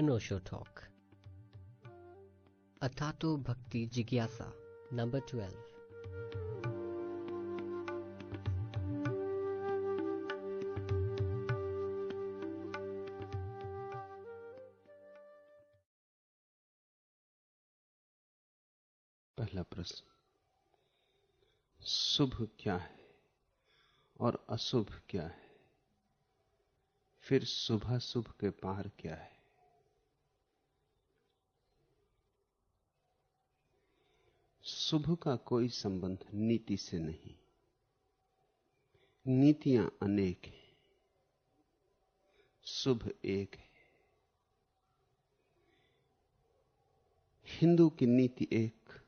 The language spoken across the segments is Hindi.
अनोशो टॉक अथातो भक्ति जिज्ञासा नंबर ट्वेल्व पहला प्रश्न। शुभ क्या है और अशुभ क्या है? फिर सुबह शुभ के पार क्या है? शुभ का कोई संबंध नीति से नहीं। नीतियाँ अनेक हैं। शुभ एक है। हिंदू की नीति एक,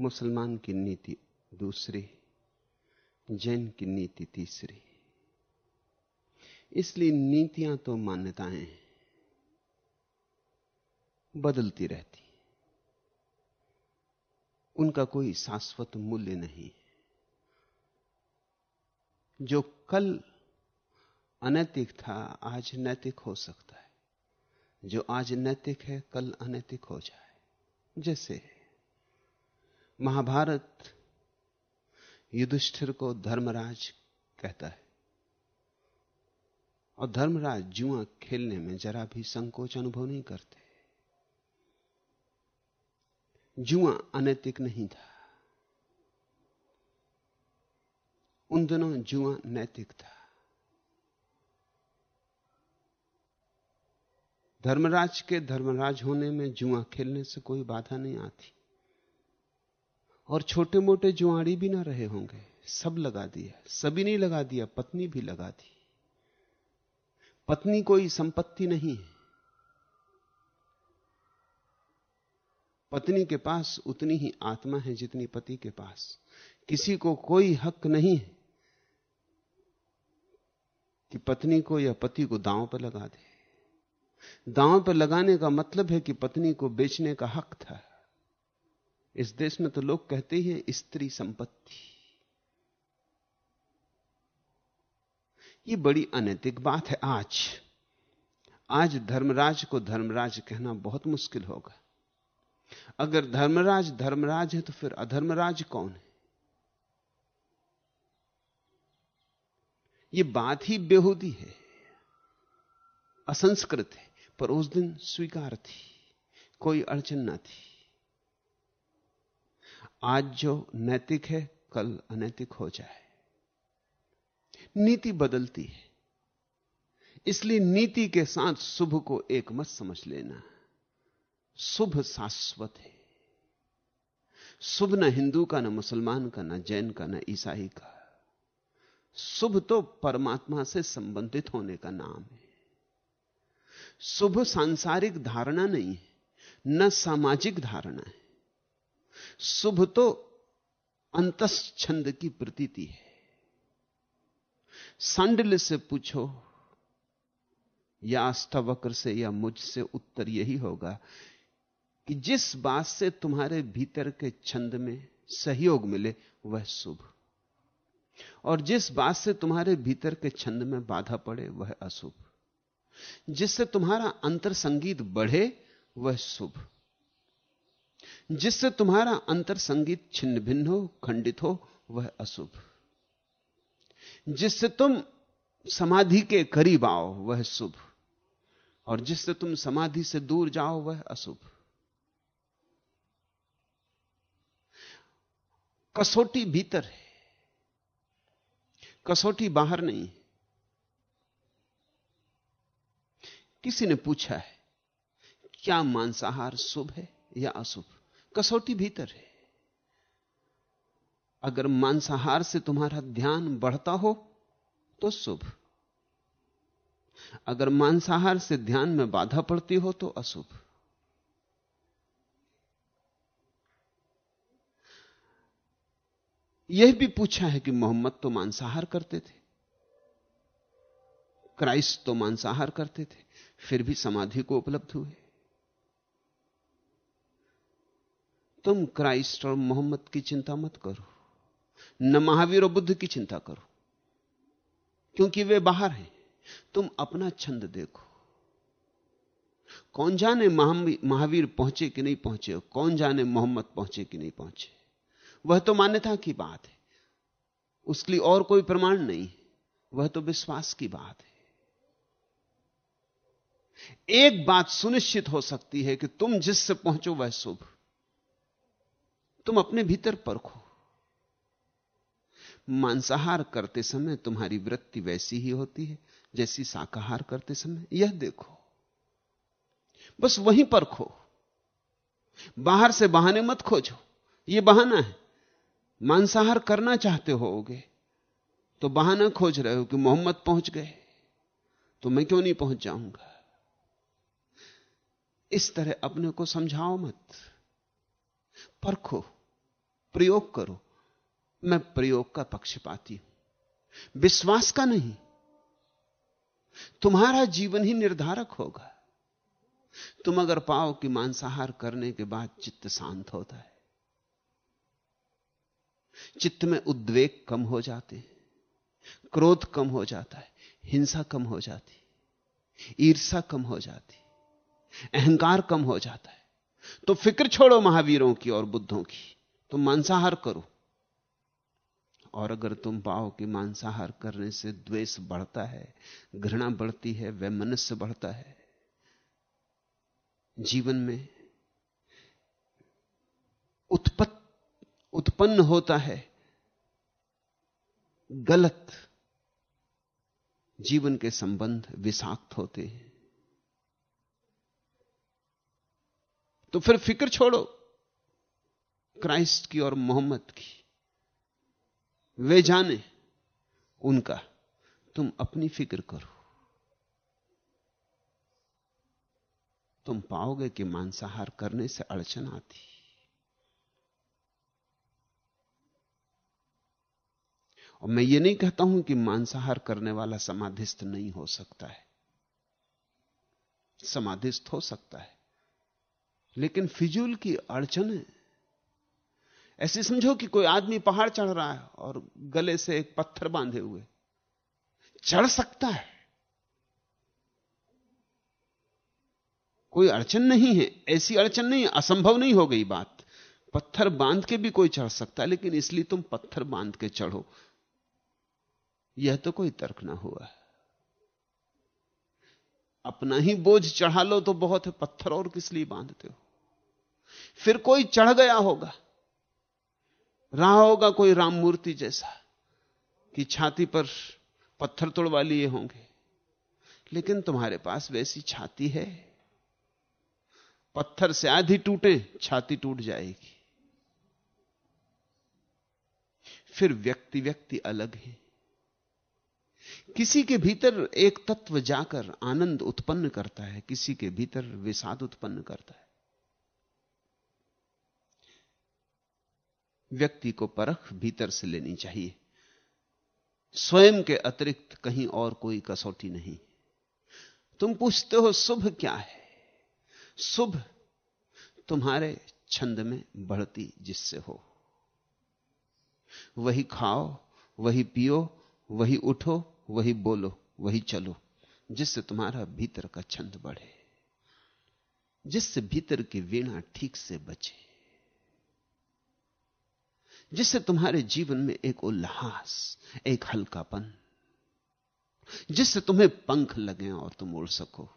मुसलमान की नीति दूसरी, जैन की नीति तीसरी। इसलिए नीतियाँ तो मान्यताएँ बदलती रहती उनका कोई शाश्वत मूल्य नहीं। जो कल अनैतिक था, आज नैतिक हो सकता है। जो आज नैतिक है, कल अनैतिक हो जाए। जैसे महाभारत युधिष्ठिर को धर्मराज कहता है। और धर्मराज जुआ खेलने में जरा भी संकोच अनुभव नहीं करते। जुआ अनैतिक नहीं था। उन दिनों जुआ नैतिक था। धर्मराज के धर्मराज होने में जुआ खेलने से कोई बाधा नहीं आती। और छोटे मोटे जुआड़ी भी ना रहे होंगे। सब लगा दिया। सभी नहीं लगा दिया, पत्नी भी लगा दी। पत्नी कोई संपत्ति नहीं है। पत्नी के पास उतनी ही आत्मा है जितनी पति के पास। किसी को कोई हक नहीं है कि पत्नी को या पति को दांव पर लगा दे। दांव पर लगाने का मतलब है कि पत्नी को बेचने का हक था। इस देश में तो लोग कहते हैं स्त्री संपत्ति। ये बड़ी अनैतिक बात है आज। आज धर्मराज को धर्मराज कहना बहुत मुश्किल होगा। अगर धर्मराज धर्मराज है तो फिर अधर्मराज कौन है? ये बात ही बेहूदी है, असंस्कृत है, पर उस दिन स्वीकार थी, कोई अड़चन ना थी। आज जो नैतिक है, कल अनैतिक हो जाए। नीति बदलती है, इसलिए नीति के साथ शुभ को एक मत समझ लेना। शुभ शाश्वत है। शुभ न हिंदू का, न मुसलमान का, न जैन का, न ईसाई का। शुभ तो परमात्मा से संबंधित होने का नाम है। शुभ सांसारिक धारणा नहीं है, न सामाजिक धारणा है। शुभ तो अंतस छंद की प्रतीति है। सांडल से पूछो, या अष्टावक्र से या मुझसे उत्तर यही होगा कि जिस बात से तुम्हारे भीतर के छंद में सहयोग मिले, वह शुभ। और जिस बात से तुम्हारे भीतर के छंद में बाधा पड़े, वह अशुभ। जिससे तुम्हारा अंतर संगीत बढ़े, वह शुभ। जिससे तुम्हारा अंतर संगीत छिन्न भिन्न हो, खंडित हो, वह अशुभ। जिससे तुम समाधि के करीब आओ, वह शुभ। और जिससे तुम समाधि से दूर जाओ, वह अशुभ। कसौटी भीतर है। कसौटी बाहर नहीं किसी ने पूछा है, क्या मांसाहार शुभ है या अशुभ? कसौटी भीतर है। अगर मांसाहार से तुम्हारा ध्यान बढ़ता हो तो शुभ। अगर मांसाहार से ध्यान में बाधा पड़ती हो तो अशुभ। यह भी पूछा है कि मोहम्मद तो मांसाहार करते थे, क्राइस्ट तो मांसाहार करते थे, फिर भी समाधि को उपलब्ध हुए। तुम क्राइस्ट और मोहम्मद की चिंता मत करो, न महावीर और बुद्ध की चिंता करो, क्योंकि वे बाहर हैं। तुम अपना छंद देखो। कौन जाने महावीर पहुँचे कि नहीं पहुँचे कौन जाने मोहम्मद पहुँचे कि नहीं पहुँचे? वह तो मान्यता की बात है। उसके लिए और कोई प्रमाण नहीं वह तो विश्वास की बात है। एक बात सुनिश्चित हो सकती है कि तुम जिससे पहुंचो वह शुभ। तुम अपने भीतर परखो। मांसाहार करते समय तुम्हारी वृत्ति वैसी ही होती है, जैसी शाकाहार करते समय। यह देखो। बस वहीं परखो। बाहर से बहाने मत खोजो। यह बहाना है। मांसाहार करना चाहते होगे तो बहाना खोज रहे हो कि मोहम्मद पहुँच गए तो मैं क्यों नहीं पहुँच जाऊँगा? इस तरह अपने को समझाओ मत। परखो, प्रयोग करो। मैं प्रयोग का पक्ष पाती हूँ। विश्वास का नहीं। तुम्हारा जीवन ही निर्धारक होगा। तुम अगर पाओ कि मांसाहार करने के बाद चित्त शांत होता है चित्त में उद्वेग कम हो जाते हैं, क्रोध कम हो जाता है, हिंसा कम हो जाती ईर्षा कम हो जाती अहंकार कम हो जाता है। तो फ़िक्र छोड़ो महावीरों की और बुद्धों की तुम मांसाहार करो। और अगर तुम पाओ कि मांसाहार करने से द्वेष बढ़ता है, घृणा बढ़ती है वह मनुष्य बढ़ता है, जीवन में उत्पत्त उत्पन्न होता है। गलत जीवन के संबंध विषाक्त होते हैं। तो फिर फ़िक्र छोड़ो। क्राइस्ट की और मोहम्मद की, वे जाने उनका, तुम अपनी फ़िक्र करो। तुम पाओगे कि मांसाहार करने से अड़चन आती और मैं ये नहीं कहता हूँ कि मांसाहार करने वाला समाधिस्थ नहीं हो सकता है। समाधिस्थ हो सकता है। लेकिन फिजूल की अड़चन है। ऐसे समझो कि कोई आदमी पहाड़ चढ़ रहा है और गले से एक पत्थर बांधे हुए। चढ़ सकता है। कोई अड़चन नहीं है। ऐसी अड़चन नहीं, असंभव नहीं हो गई बात। पत्थर बाँध के भी कोई चढ़ सकता है, लेकिन इसलिए तुम पत्थर बाँध के चढ़ो। यह तो कोई तर्क ना हुआ। अपना ही बोझ चढ़ा लो तो बहुत है, पत्थर और किस लिए बांधते हो? फिर कोई चढ़ गया होगा, रहा होगा कोई राम मूर्ति जैसा कि छाती पर पत्थर तोड़वा लिए होंगे। लेकिन तुम्हारे पास वैसी छाती है, पत्थर से आधी टूटे, छाती टूट जाएगी। फिर व्यक्ति व्यक्ति अलग है। किसी के भीतर एक तत्व जाकर आनंद उत्पन्न करता है, किसी के भीतर विषाद उत्पन्न करता है। व्यक्ति को परख भीतर से लेनी चाहिए। स्वयं के अतिरिक्त कहीं और कोई कसौटी नहीं। तुम पूछते हो, शुभ क्या है? शुभ तुम्हारे छंद में बढ़ती जिससे हो। वही खाओ, वही पियो, वही उठो वही बोलो, वही चलो, जिससे तुम्हारा भीतर का छंद बढ़े, जिससे भीतर की वीणा ठीक से बचे, जिससे तुम्हारे जीवन में एक उल्लास, एक हल्कापन, जिससे तुम्हें पंख लगे और तुम उड़ सको।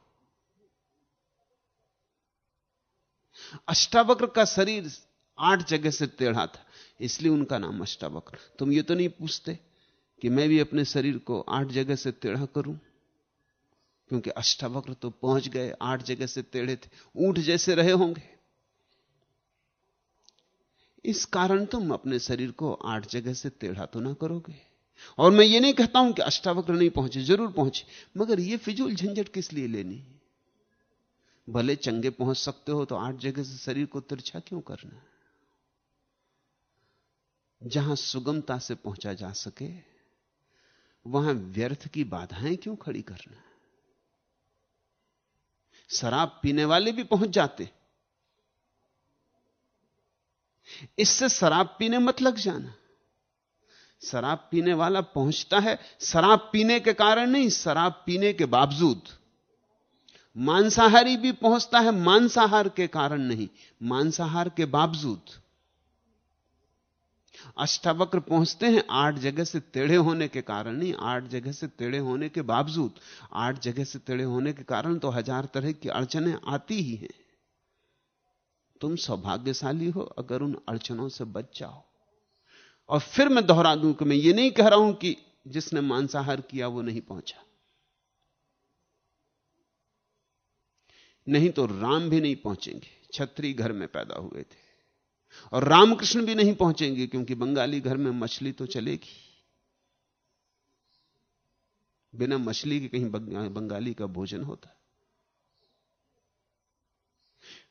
अष्टावक्र का शरीर आठ जगह से टेढ़ा था, इसलिए उनका नाम अष्टावक्र। तुम ये तो नहीं पूछते कि मैं भी अपने शरीर को आठ जगह से टेढ़ा करूँ? क्योंकि अष्टावक्र तो पहुँच गए, आठ जगह से टेढ़े थे, ऊँट जैसे रहे होंगे। इस कारण तुम अपने शरीर को आठ जगह से टेढ़ा तो ना करोगे। और मैं ये नहीं कहता हूँ कि अष्टावक्र नहीं पहुँचे, ज़रूर पहुँचे, मगर ये फिजूल झंझट किस लिए लेनी भले चंगे पहुँच सकते हो तो आठ जगह से शरीर को तिरछा क्यों करना? जहाँ सुगमता से पहुँचा जा सके वहाँ व्यर्थ की बाधाएँ क्यों खड़ी करना? शराब पीने वाले भी पहुँच जाते। इससे शराब पीने मत लग जाना। शराब पीने वाला पहुँचता है, शराब पीने के कारण नहीं, शराब पीने के बावजूद। मांसाहारी भी पहुँचता है, मांसाहार के कारण नहीं, मांसाहार के बावजूद। अष्टावक्र पहुँचते हैं, आठ जगह से टेढ़े होने के कारण नहीं, आठ जगह से टेढ़े होने के बावजूद, आठ जगह से टेढ़े होने के कारण तो हज़ार तरह की अड़चने आती ही हैं। तुम सौभाग्यशाली हो अगर उन अड़चनों से बच जाओ। और फिर मैं दोहरा दूँ कि मैं ये नहीं कह रहा हूँ कि जिसने मांसाहार किया वो नहीं पहुँचा। नहीं तो राम भी नहीं पहुँचेंगे, छत्री घर में पैदा हुए थे। और रामकृष्ण भी नहीं पहुँचेंगे क्योंकि बंगाली घर में मछली तो चलेगी। बिना मछली के कहीं बंगाली का भोजन होता।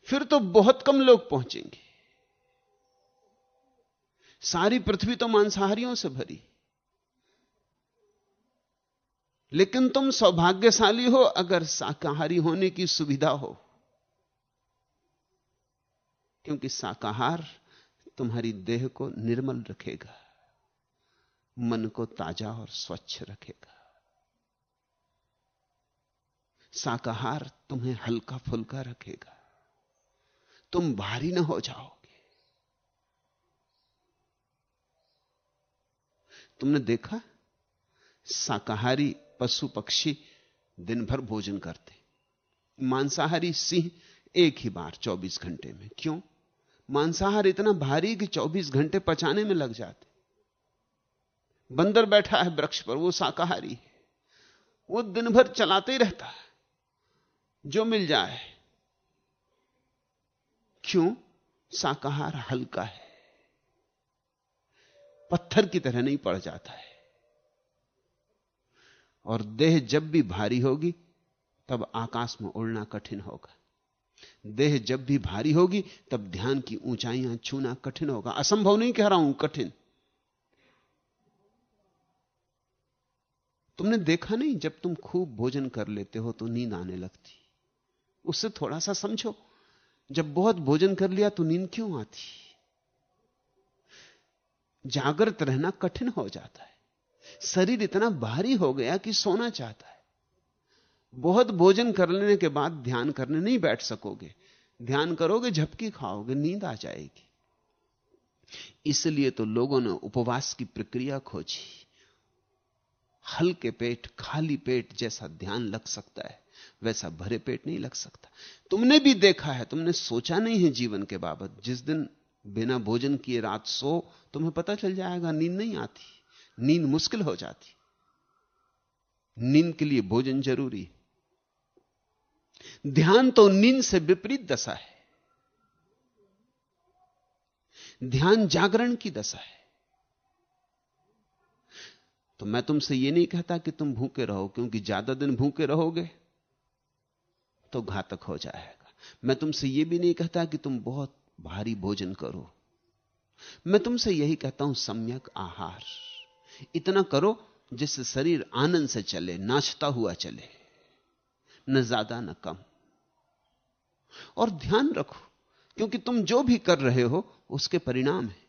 फिर तो बहुत कम लोग पहुँचेंगे। सारी पृथ्वी तो मांसाहारियों से भरी। लेकिन तुम सौभाग्यशाली हो अगर शाकाहारी होने की सुविधा हो। क्योंकि शाकाहार तुम्हारी देह को निर्मल रखेगा, मन को ताज़ा और स्वच्छ रखेगा। शाकाहार तुम्हें हल्का फुल्का रखेगा। तुम भारी ना हो जाओगे। तुमने देखा? शाकाहारी पशु पक्षी दिन भर भोजन करते। मांसाहारी सिंह एक ही बार 24 घंटे में। क्यों? मांसाहार इतना भारी कि 24 घंटे पचाने में लग जाते। बंदर बैठा है वृक्ष पर, वो शाकाहारी है। वो दिन भर चलाते ही रहता है, जो मिल जाए। क्यों? शाकाहार हल्का है। पत्थर की तरह नहीं पड़ जाता है। और देह जब भी भारी होगी, तब आकाश में उड़ना कठिन होगा। देह जब भी भारी होगी, तब ध्यान की ऊंचाइयाँ छूना कठिन होगा। असंभव नहीं कह रहा हूँ, कठिन। तुमने देखा नहीं, जब तुम खूब भोजन कर लेते हो तो नींद आने लगती। उससे थोड़ा सा समझो, जब बहुत भोजन कर लिया तो नींद क्यों आती? जागृत रहना कठिन हो जाता है। शरीर इतना भारी हो गया कि सोना चाहता है। बहुत भोजन कर लेने के बाद ध्यान करने नहीं बैठ सकोगे। ध्यान करोगे, झपकी खाओगे, नींद आ जाएगी। इसलिए तो लोगों ने उपवास की प्रक्रिया खोजी। हल्के पेट, खाली पेट जैसा ध्यान लग सकता है, वैसा भरे पेट नहीं लग सकता। तुमने भी देखा है, तुमने सोचा नहीं है जीवन के बाबत। जिस दिन बिना भोजन किए रात सो, तुम्हें पता चल जाएगा, नींद नहीं आती। नींद मुश्किल हो जाती। नींद के लिए भोजन ज़रूरी ध्यान तो नींद से विपरीत दशा है। ध्यान जागरण की दशा है। तो मैं तुमसे यह नहीं कहता कि तुम भूखे रहो, क्योंकि ज़्यादा दिन भूखे रहोगे तो घातक हो जाएगा। मैं तुमसे यह भी नहीं कहता कि तुम बहुत भारी भोजन करो। मैं तुमसे यही कहता हूँ, सम्यक आहार। इतना करो जिससे शरीर आनंद से चले, नाचता हुआ चले। न ज़्यादा न कम। और ध्यान रखो, क्योंकि तुम जो भी कर रहे हो, उसके परिणाम है।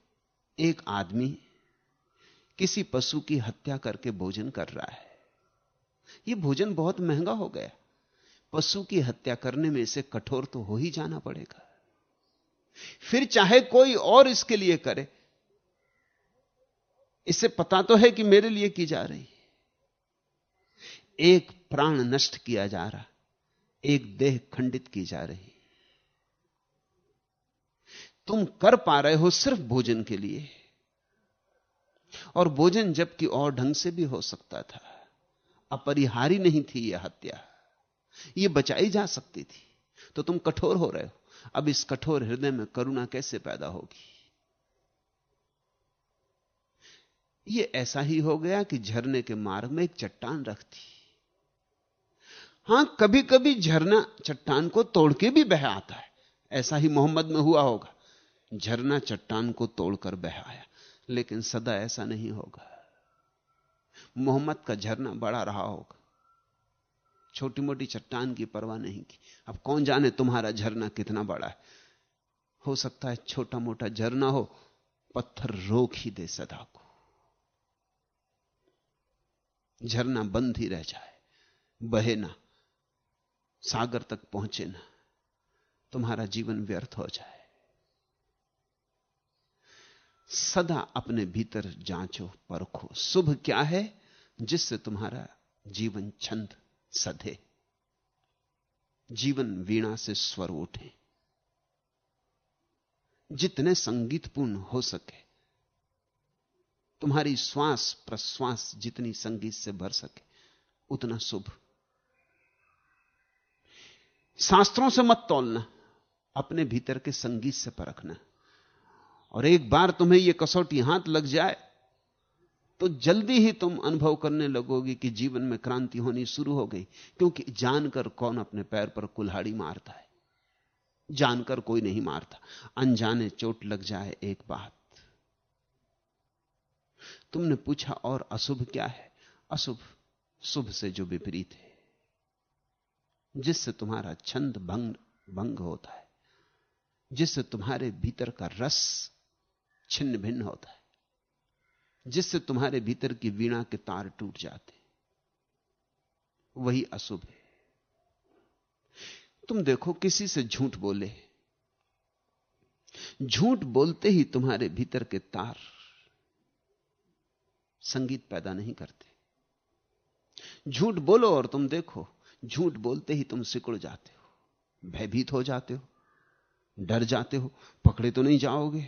एक आदमी किसी पशु की हत्या करके भोजन कर रहा है। यह भोजन बहुत महँगा हो गया। पशु की हत्या करने में इसे कठोर तो हो ही जाना पड़ेगा। फिर चाहे कोई और इसके लिए करे, इसे पता तो है कि मेरे लिए की जा रही एक प्राण नष्ट किया जा रहा, एक देह खंडित की जा रही। तुम कर पा रहे हो सिर्फ़ भोजन के लिए। और भोजन जबकि और ढंग से भी हो सकता था। अपरिहारी नहीं थी यह हत्या। यह बचाई जा सकती थी। तो तुम कठोर हो रहे हो। अब इस कठोर हृदय में करुणा कैसे पैदा होगी? यह ऐसा ही हो गया कि झरने के मार्ग में एक चट्टान रखती हाँ कभी कभी झरना चट्टान को तोड़ के भी बह आता है। ऐसा ही मोहम्मद में हुआ होगा। झरना चट्टान को तोड़कर बह आया, लेकिन सदा ऐसा नहीं होगा। मोहम्मद का झरना बड़ा रहा होगा। छोटी मोटी चट्टान की परवाह नहीं की। अब कौन जाने तुम्हारा झरना कितना बड़ा है? हो सकता है छोटा मोटा झरना हो, पत्थर रोक ही दे सदा को। झरना बंद ही रह जाए, बहे ना। सागर तक पहुँचे ना, तुम्हारा जीवन व्यर्थ हो जाए। सदा अपने भीतर जांचो, परखो, शुभ क्या है जिससे तुम्हारा जीवन छंद सधे। जीवन वीणा से स्वर उठे। जितने संगीतपूर्ण हो सके, तुम्हारी श्वास प्रश्वास जितनी संगीत से भर सके, उतना शुभ शास्त्रों से मत तोलना, अपने भीतर के संगीत से परखना। और एक बार तुम्हें यह कसौटी हाथ लग जाए तो जल्दी ही तुम अनुभव करने लगोगे कि जीवन में क्रांति होनी शुरू हो गई, क्योंकि जानकर कौन अपने पैर पर कुल्हाड़ी मारता है? जानकर कोई नहीं मारता। अनजाने चोट लग जाए एक बात। तुमने पूछा और अशुभ क्या है? अशुभ, शुभ से जो विपरीत है। जिससे तुम्हारा छंद भंग भंग होता है, जिससे तुम्हारे भीतर का रस छिन्न भिन्न होता है, जिससे तुम्हारे भीतर की वीणा के तार टूट जाते वही अशुभ है। तुम देखो, किसी से झूठ बोले। झूठ बोलते ही तुम्हारे भीतर के तार संगीत पैदा नहीं करते। झूठ बोलो और तुम देखो झूठ बोलते ही तुम सिकुड़ जाते हो, भयभीत हो जाते हो, डर जाते हो, पकड़े तो नहीं जाओगे।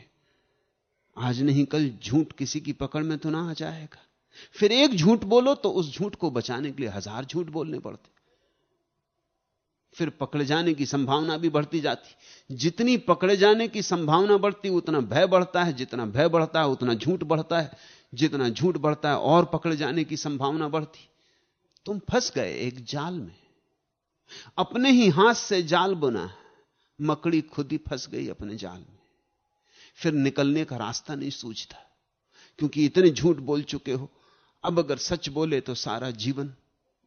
आज नहीं, कल झूठ किसी की पकड़ में तो ना आ जाएगा। फिर एक झूठ बोलो तो उस झूठ को बचाने के लिए हज़ार झूठ बोलने पड़ते। फिर पकड़े जाने की संभावना भी बढ़ती जाती। जितनी पकड़े जाने की संभावना बढ़ती, उतना भय बढ़ता है। जितना भय बढ़ता है, उतना झूठ बढ़ता है। जितना झूठ बढ़ता है, और पकड़े जाने की संभावना बढ़ती। तुम फंस गए एक जाल में। अपने ही हाथ से जाल बुना मकड़ी खुद ही फंस गई अपने जाल में। फिर निकलने का रास्ता नहीं सूझता, क्योंकि इतने झूठ बोल चुके हो। अब अगर सच बोले तो सारा जीवन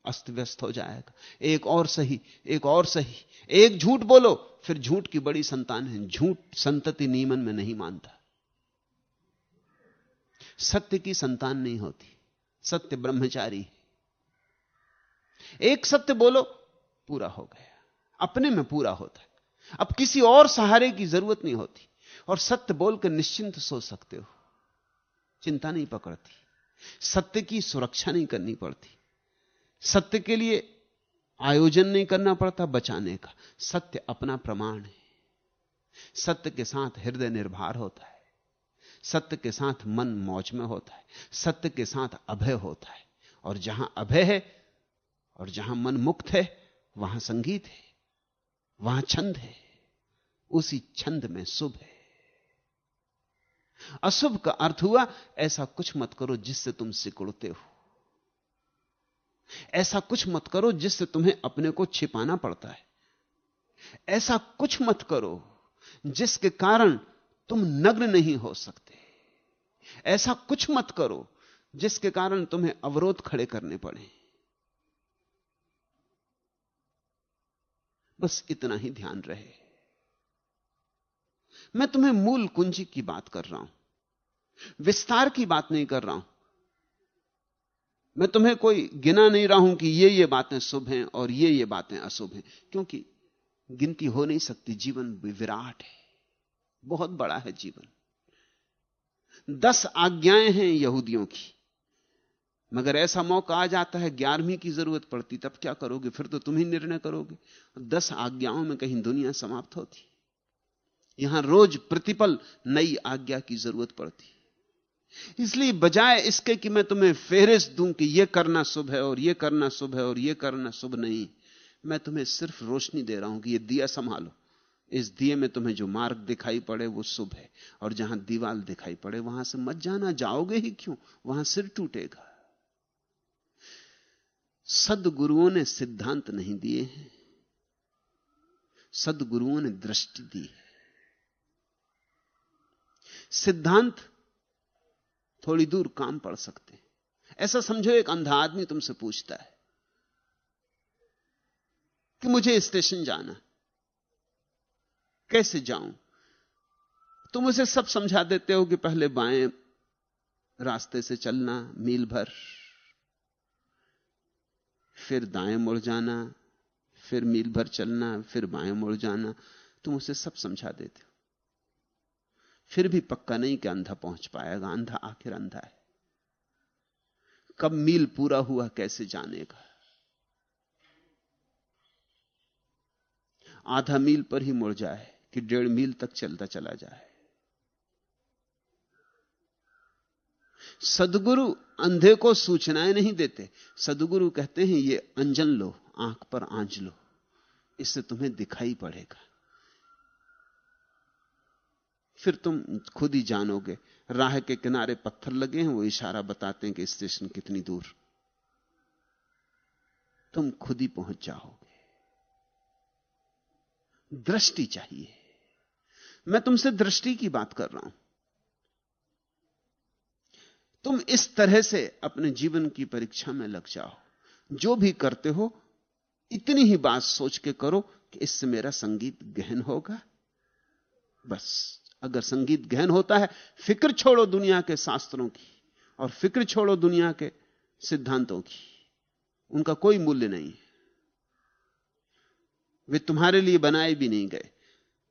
अस्त व्यस्त हो जाएगा। एक और सही, एक और सही। एक झूठ बोलो, फिर झूठ की बड़ी संतान है। झूठ संतति नियमन में नहीं मानता। सत्य की संतान नहीं होती। सत्य ब्रह्मचारी एक सत्य बोलो पूरा हो गया। अपने में पूरा होता है। अब किसी और सहारे की ज़रूरत नहीं होती। और सत्य बोलकर निश्चिंत सो सकते हो। चिंता नहीं पकड़ती। सत्य की सुरक्षा नहीं करनी पड़ती। सत्य के लिए आयोजन नहीं करना पड़ता बचाने का। सत्य अपना प्रमाण है। सत्य के साथ हृदय निर्भर होता है। सत्य के साथ मन मौज में होता है। सत्य के साथ अभय होता है। और जहाँ अभय है और जहाँ मन मुक्त है वहाँ संगीत है, वहाँ छंद है, उसी छंद में शुभ है। अशुभ का अर्थ हुआ, ऐसा कुछ मत करो जिससे तुम सिकुड़ते हो। ऐसा कुछ मत करो जिससे तुम्हें अपने को छिपाना पड़ता है। ऐसा कुछ मत करो जिसके कारण तुम नग्न नहीं हो सकते। ऐसा कुछ मत करो जिसके कारण तुम्हें अवरोध खड़े करने पड़े। बस इतना ही ध्यान रहे। मैं तुम्हें मूल कुंजी की बात कर रहा हूँ। विस्तार की बात नहीं कर रहा हूँ। मैं तुम्हें कोई गिना नहीं रहा हूँ कि ये ये बातें शुभ हैं और ये ये बातें अशुभ हैं, क्योंकि गिनती हो नहीं सकती। जीवन विराट है। बहुत बड़ा है जीवन। दस आज्ञाएँ हैं यहूदियों की। मगर ऐसा मौका आ जाता है, ग्यारहवीं की ज़रूरत पड़ती, तब क्या करोगे? फिर तो तुम ही निर्णय करोगे। दस आज्ञाओं में कहीं दुनिया समाप्त होती। यहाँ रोज प्रतिपल नई आज्ञा की ज़रूरत पड़ती। इसलिए बजाय इसके कि मैं तुम्हें फेरिस्त दूँ कि यह करना शुभ है और यह करना शुभ है और यह करना शुभ नहीं, मैं तुम्हें सिर्फ़ रोशनी दे रहा हूँ कि यह दिया संभालो। इस दिए में तुम्हें जो मार्ग दिखाई पड़े वो शुभ है, और जहाँ दीवाल दिखाई पड़े वहाँ से मत जाना। जाओगे ही क्यों? वहाँ सिर टूटेगा। सदगुरुओं ने सिद्धांत नहीं दिए हैं। सदगुरुओं ने दृष्टि दी है। सिद्धांत थोड़ी दूर काम पड़ सकते हैं। ऐसा समझो, एक अंधा आदमी तुमसे पूछता है कि मुझे स्टेशन जाना कैसे जाऊँ? तुम उसे सब समझा देते हो कि पहले बाएँ रास्ते से चलना, मील भर। फिर दाएँ मुड़ जाना, फिर मील भर चलना, फिर बाएँ मुड़ जाना, तुम उसे सब समझा देते हो। फिर भी पक्का नहीं कि अंधा पहुँच पाएगा, अंधा आखिर अंधा है। कब मील पूरा हुआ, कैसे जानेगा? आधा मील पर ही मुड़ जाए कि डेढ़ मील तक चलता चला जाए। सदगुरु अंधे को सूचनाएँ नहीं देते। सदगुरु कहते हैं, ये अंजन लो, आँख पर आँच लो, इससे तुम्हें दिखाई पड़ेगा। फिर तुम खुद ही जानोगे। राह के किनारे पत्थर लगे हैं, वो इशारा बताते हैं कि स्टेशन कितनी दूर। तुम खुद ही पहुँच जाओगे। दृष्टि चाहिए। मैं तुमसे दृष्टि की बात कर रहा हूँ। तुम इस तरह से अपने जीवन की परीक्षा में लग जाओ। जो भी करते हो, इतनी ही बात सोच के करो कि इससे मेरा संगीत गहन होगा। बस, अगर संगीत गहन होता है, फ़िक्र छोड़ो दुनिया के शास्त्रों की और फ़िक्र छोड़ो दुनिया के सिद्धांतों की। उनका कोई मूल्य नहीं है। वे तुम्हारे लिए बनाए भी नहीं गए।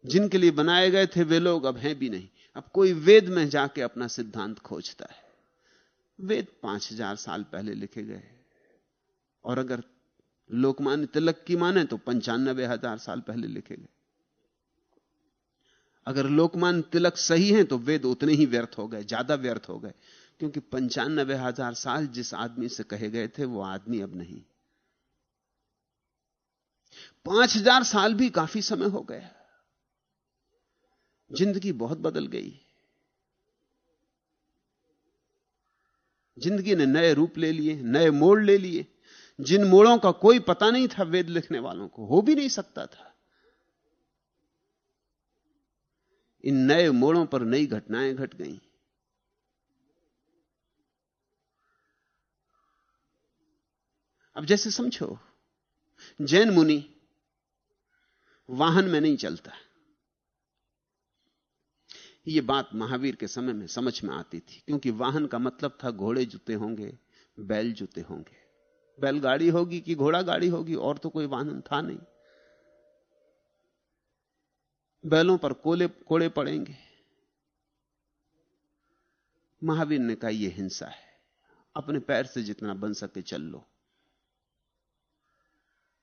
जिनके लिए बनाए गए थे, वे लोग अब हैं भी नहीं। अब कोई वेद में जाके अपना सिद्धांत खोजता है। वेद पाँच हज़ार साल पहले लिखे गए और अगर लोकमान्य तिलक की माने तो पंचानबे हज़ार साल पहले लिखे गए। अगर लोकमान तिलक सही है तो वेद उतने ही व्यर्थ हो गए, ज़्यादा व्यर्थ हो गए। क्योंकि पंचानबे हज़ार साल जिस आदमी से कहे गए थे, वो आदमी अब नहीं। पाँच हज़ार साल भी काफ़ी समय हो गया। ज़िंदगी बहुत बदल गई। ज़िंदगी ने नए रूप ले लिए, नए मोड़ ले लिए। जिन मोड़ों का कोई पता नहीं था वेद लिखने वालों को, हो भी नहीं सकता था। इन नए मोड़ों पर नई घटनाएँ घट गईं। अब जैसे समझो, जैन मुनि वाहन में नहीं चलता। यह बात महावीर के समय में समझ में आती थी, क्योंकि वाहन का मतलब था घोड़े जुते होंगे, बैल जुते होंगे। बैलगाड़ी होगी कि घोड़ा गाड़ी होगी, और तो कोई वाहन था नहीं। बैलों पर कोले, कोड़े पड़ेंगे। महावीर ने कहा यह हिंसा है। अपने पैर से जितना बन सके चल लो।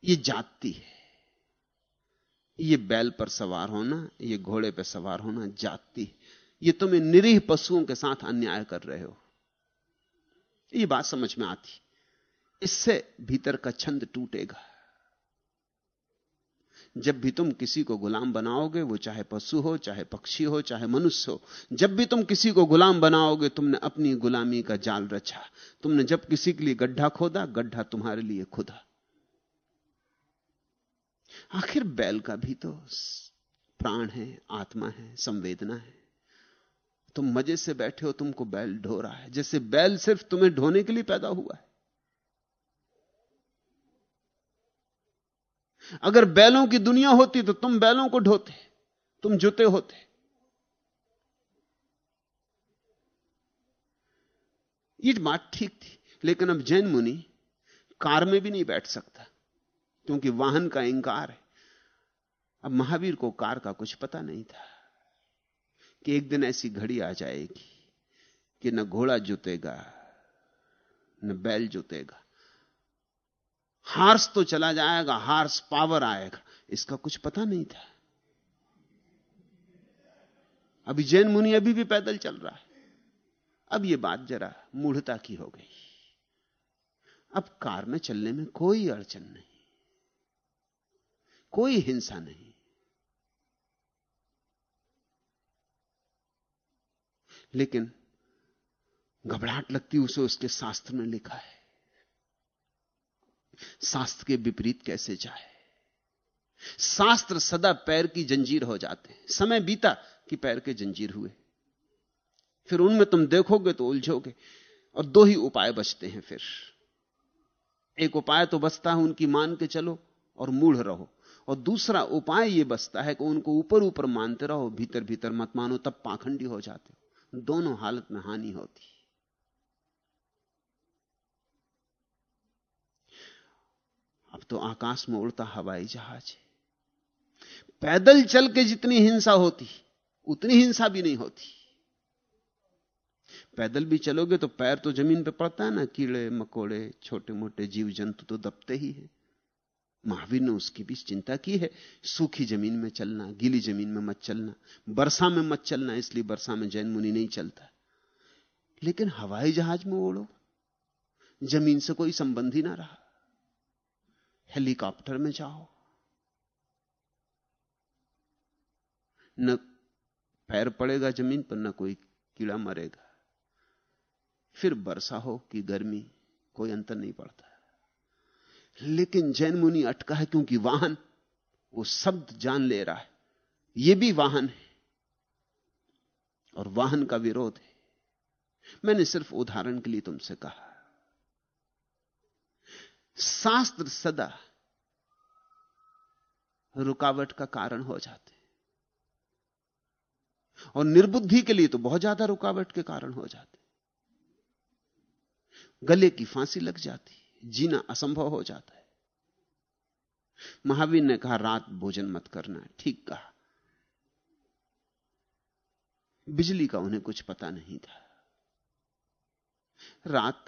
ये जाति है। ये बैल पर सवार होना, ये घोड़े पर सवार होना जाति ये तुम्हें निरीह पशुओं के साथ अन्याय कर रहे हो। ये बात समझ में आती इससे भीतर का छंद टूटेगा। जब भी तुम किसी को गुलाम बनाओगे, वो चाहे पशु हो, चाहे पक्षी हो, चाहे मनुष्य हो, जब भी तुम किसी को गुलाम बनाओगे, तुमने अपनी गुलामी का जाल रचा। तुमने जब किसी के लिए गड्ढा खोदा, गड्ढा तुम्हारे लिए खुदा। आखिर बैल का भी तो प्राण है, आत्मा है, संवेदना है। तुम मज़े से बैठे हो, तुमको बैल ढो रहा है। जैसे बैल सिर्फ़ तुम्हें ढोने के लिए पैदा हुआ है। अगर बैलों की दुनिया होती तो तुम बैलों को ढोते, तुम जुते होते। ये बात ठीक थी, लेकिन अब जैन मुनि कार में भी नहीं बैठ सकता। क्योंकि वाहन का इंकार है। अब महावीर को कार का कुछ पता नहीं था कि एक दिन ऐसी घड़ी आ जाएगी कि न घोड़ा जुतेगा, न बैल जुतेगा। हार्स तो चला जाएगा, हार्स पावर आएगा, इसका कुछ पता नहीं था। अभी जैन मुनि अभी भी पैदल चल रहा है। अब यह बात जरा मूढ़ता की हो गई। अब कार में चलने में कोई अड़चन नहीं। कोई हिंसा नहीं। लेकिन घबराहट लगती उसे उसके शास्त्र में लिखा है। शास्त्र के विपरीत कैसे जाए? शास्त्र सदा पैर की जंजीर हो जाते हैं। समय बीता कि पैर के जंजीर हुए। फिर उनमें तुम देखोगे तो उलझोगे और दो ही उपाय बचते हैं फिर। एक उपाय तो बचता है उनकी मान के चलो और मूढ़ रहो। और दूसरा उपाय यह बसता है कि उनको ऊपर ऊपर मानते रहो, भीतर भीतर मत मानो, तब पाखंडी हो जाते हो। दोनों हालत में हानि होती। अब तो आकाश में उड़ता हवाई जहाज़ है। पैदल चल के जितनी हिंसा होती, उतनी हिंसा भी नहीं होती। पैदल भी चलोगे तो पैर तो ज़मीन पे पड़ता है ना, कीड़े, मकोड़े छोटे मोटे जीव जंतु तो दबते ही है। महावीर ने उसकी भी चिंता की है, सूखी ज़मीन में चलना, गीली ज़मीन में मत चलना वर्षा में मत चलना, इसलिए वर्षा में जैन मुनि नहीं चलता। लेकिन हवाई जहाज़ में ओढ़ो ज़मीन से कोई संबंध ही ना रहा। हेलीकॉप्टर में जाओ। न पैर पड़ेगा ज़मीन पर, न कोई कीड़ा मरेगा। फिर वर्षा हो कि गर्मी, कोई अंतर नहीं पड़ता। लेकिन जैन मुनि अटका है क्योंकि वाहन, वो शब्द जान ले रहा है। ये भी वाहन है और वाहन का विरोध है। मैंने सिर्फ़ उदाहरण के लिए तुमसे कहा। शास्त्र सदा रुकावट का कारण हो जाते और निर्बुद्धि के लिए तो बहुत ज़्यादा रुकावट के कारण हो जाते गले की फांसी लग जाती जीना असंभव हो जाता है। महावीर ने कहा, रात भोजन मत करना। ठीक कहा। बिजली का उन्हें कुछ पता नहीं था। रात,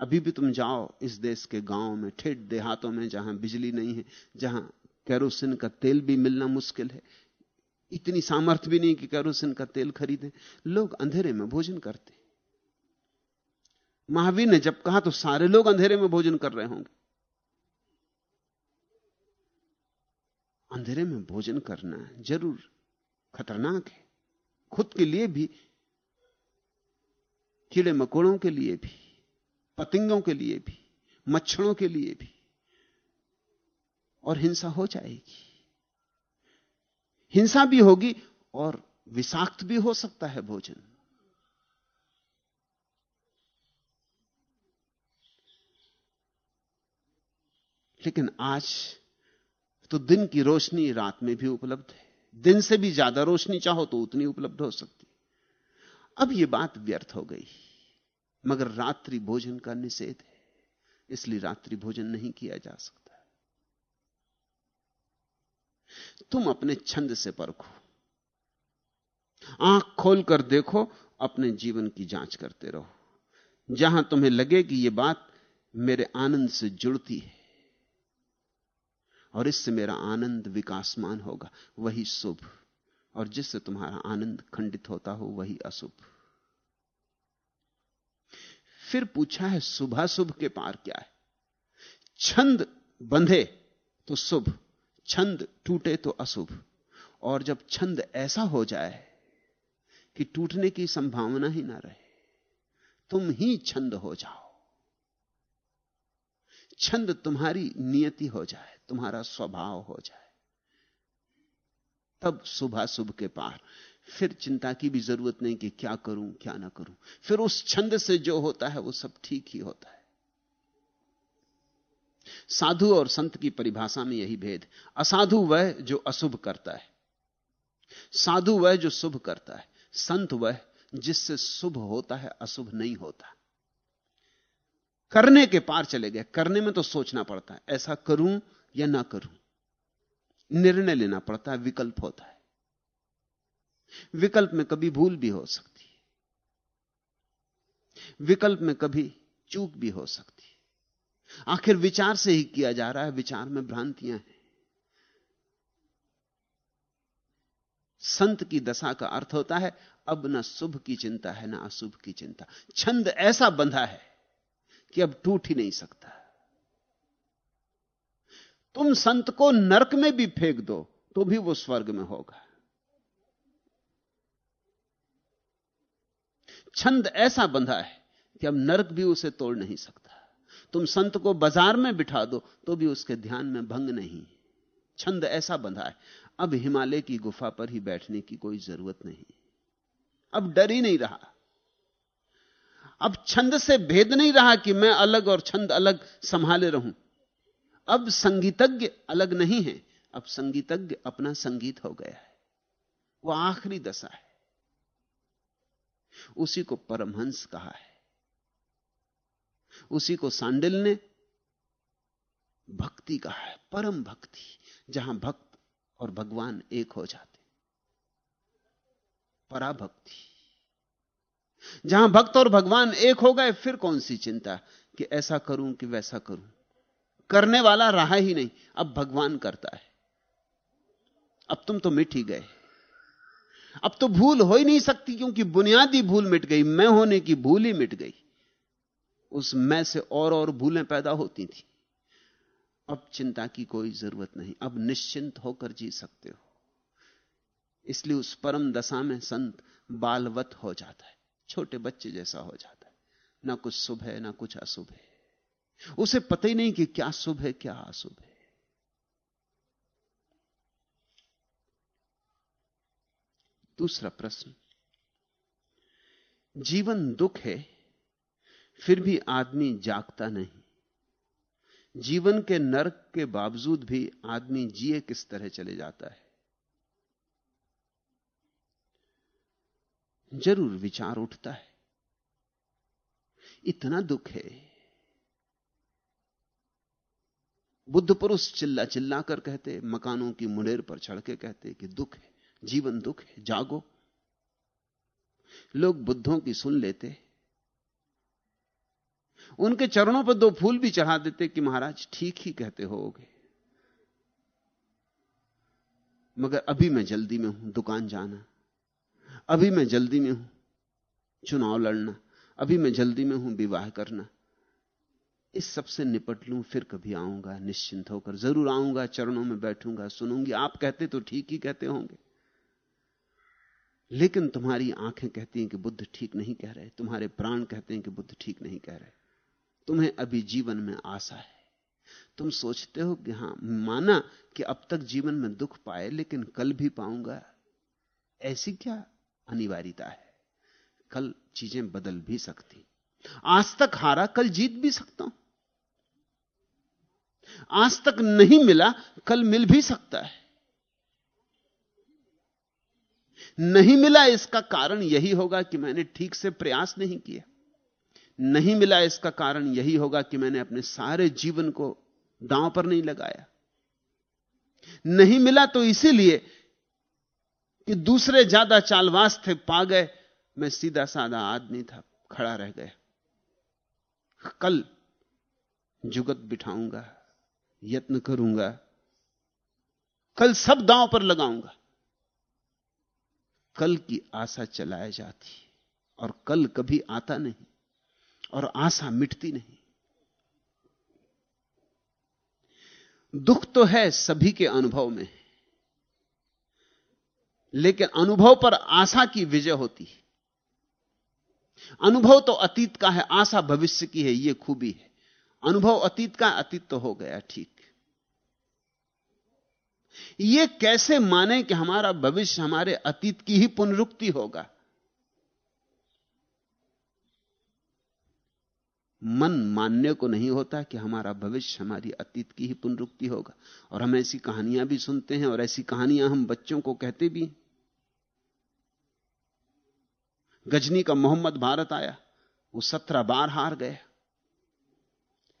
अभी भी तुम जाओ इस देश के गाँव में, ठेठ देहातों में जहाँ बिजली नहीं है, जहाँ कैरोसिन का तेल भी मिलना मुश्किल है। इतनी सामर्थ्य भी नहीं कि कैरोसिन का तेल खरीदें। लोग अंधेरे में भोजन करते महावीर ने जब कहा तो सारे लोग अंधेरे में भोजन कर रहे होंगे। अंधेरे में भोजन करना ज़रूर खतरनाक है। खुद के लिए भी, कीड़े मकोड़ों के लिए भी, पतंगों के लिए भी, मच्छरों के लिए भी, और हिंसा हो जाएगी। हिंसा भी होगी और विषाक्त भी हो सकता है भोजन। लेकिन आज तो दिन की रोशनी रात में भी उपलब्ध है। दिन से भी ज़्यादा रोशनी चाहो तो उतनी उपलब्ध हो सकती। अब यह बात व्यर्थ हो गई, मगर रात्रि भोजन का निषेध है, इसलिए रात्रि भोजन नहीं किया जा सकता। तुम अपने छंद से परखो, आँख खोलकर देखो, अपने जीवन की जाँच करते रहो। जहाँ तुम्हें लगे कि यह बात मेरे आनंद से जुड़ती है और इससे मेरा आनंद विकासमान होगा, वही शुभ। और जिससे तुम्हारा आनंद खंडित होता हो, वही अशुभ। फिर पूछा है, शुभाशुभ के पार क्या है? छंद बंधे तो शुभ, छंद टूटे तो अशुभ। और जब छंद ऐसा हो जाए कि टूटने की संभावना ही ना रहे, तुम ही छंद हो जाओ। छंद तुम्हारी नियति हो जाए। तुम्हारा स्वभाव हो जाए। तब सुबह शुभ के पार, फिर चिंता की भी ज़रूरत नहीं कि क्या करूँ, क्या ना करूँ। फिर उस छंद से जो होता है, वो सब ठीक ही होता है। साधु और संत की परिभाषा में यही भेद। असाधु वह जो अशुभ करता है। साधु वह जो शुभ करता है। संत वह जिससे शुभ होता है, अशुभ नहीं होता। करने के पार चले गए। करने में तो सोचना पड़ता है। ऐसा करूँ या ना करूँ? निर्णय लेना पड़ता है, विकल्प होता है। विकल्प में कभी भूल भी हो सकती है। विकल्प में कभी चूक भी हो सकती है। आखिर विचार से ही किया जा रहा है, विचार में भ्रांतियाँ हैं। संत की दशा का अर्थ होता है, अब ना शुभ की चिंता है, ना अशुभ की चिंता। छंद ऐसा बंधा है कि अब टूट ही नहीं सकता। तुम संत को नरक में भी फेंक दो तो भी वो स्वर्ग में होगा। छंद ऐसा बंधा है कि अब नरक भी उसे तोड़ नहीं सकता। तुम संत को बाज़ार में बिठा दो तो भी उसके ध्यान में भंग नहीं। छंद ऐसा बंधा है, अब हिमालय की गुफा पर ही बैठने की कोई ज़रूरत नहीं। अब डर ही नहीं रहा। अब छंद से भेद नहीं रहा कि मैं अलग और छंद अलग संभाले रहूँ। अब संगीतज्ञ अलग नहीं है। अब संगीतज्ञ अपना संगीत हो गया है। वह आखिरी दशा है। उसी को परमहंस कहा है। उसी को सांडिल ने भक्ति कहा है। परम भक्ति, जहाँ भक्त और भगवान एक हो जाते। पराभक्ति। जहाँ भक्त और भगवान एक हो गए, फिर कौन सी चिंता कि ऐसा करूँ कि वैसा करूँ? करने वाला रहा ही नहीं। अब भगवान करता है। अब तुम तो मिट ही गए। अब तो भूल हो ही नहीं सकती, क्योंकि बुनियादी भूल मिट गई, मैं होने की भूल ही मिट गई। उस मैं से और और भूलें पैदा होती थी। अब चिंता की कोई ज़रूरत नहीं। अब निश्चिंत होकर जी सकते हो। इसलिए उस परम दशा में संत बालवत हो जाता है। छोटे बच्चे जैसा हो जाता है। ना कुछ शुभ है, ना कुछ अशुभ है। उसे पता ही नहीं कि क्या शुभ है, क्या अशुभ है। दूसरा प्रश्न। जीवन दुख है, फिर भी आदमी जागता नहीं। जीवन के नरक के बावजूद भी आदमी जिए किस तरह चले जाता है। ज़रूर विचार उठता है। इतना दुख है बुद्ध पुरुष चिल्ला चिल्ला कर कहते, मकानों की मुनेर पर चढ़ के कहते कि दुख है, जीवन दुख है, जागो। लोग बुद्धों की सुन लेते। उनके चरणों पर दो फूल भी चढ़ा देते कि महाराज ठीक ही कहते होगे। मगर अभी मैं जल्दी में हूँ, दुकान जाना। अभी मैं जल्दी में हूँ, चुनाव लड़ना। अभी मैं जल्दी में हूँ, विवाह करना। इस सबसे निपट लूँ, फिर कभी आऊँगा, निश्चिंत होकर ज़रूर आऊँगा, चरणों में बैठूँगा, सुनूँगी। आप कहते तो ठीक ही कहते होंगे। लेकिन तुम्हारी आँखें कहती हैं कि बुद्ध ठीक नहीं कह रहे, तुम्हारे प्राण कहते हैं कि बुद्ध ठीक नहीं कह रहे। तुम्हें अभी जीवन में आशा है। तुम सोचते हो कि हाँ, माना कि अब तक जीवन में दुख पाए, लेकिन कल भी पाऊँगा। ऐसी क्या अनिवार्यता है? कल चीज़ें बदल भी सकती। आज तक हारा, कल जीत भी सकता हूँ। आज तक नहीं मिला, कल मिल भी सकता है। नहीं मिला इसका कारण यही होगा कि मैंने ठीक से प्रयास नहीं किया। नहीं मिला इसका कारण यही होगा कि मैंने अपने सारे जीवन को दांव पर नहीं लगाया। नहीं मिला तो इसीलिए कि दूसरे ज़्यादा चालवास थे, पा गए, मैं सीधा साधा आदमी था, खड़ा रह गया। कल जुगत बिठाऊँगा, यत्न करूँगा, कल सब दांव पर लगाऊँगा। कल की आशा चलाए जाती और कल कभी आता नहीं और आशा मिटती नहीं। दुख तो है सभी के अनुभव में, लेकिन अनुभव पर आशा की विजय होती है। अनुभव तो अतीत का है, आशा भविष्य की है यह खूबी है। अनुभव अतीत का, अतीत तो हो गया, ठीक। यह कैसे माने कि हमारा भविष्य हमारे अतीत की ही पुनरुक्ति होगा? मन मानने को नहीं होता कि हमारा भविष्य हमारी अतीत की ही पुनरुक्ति होगा। और हम ऐसी कहानियाँ भी सुनते हैं और ऐसी कहानियाँ हम बच्चों को कहते भी गजनी का मोहम्मद भारत आया, वो सत्रह बार हार गया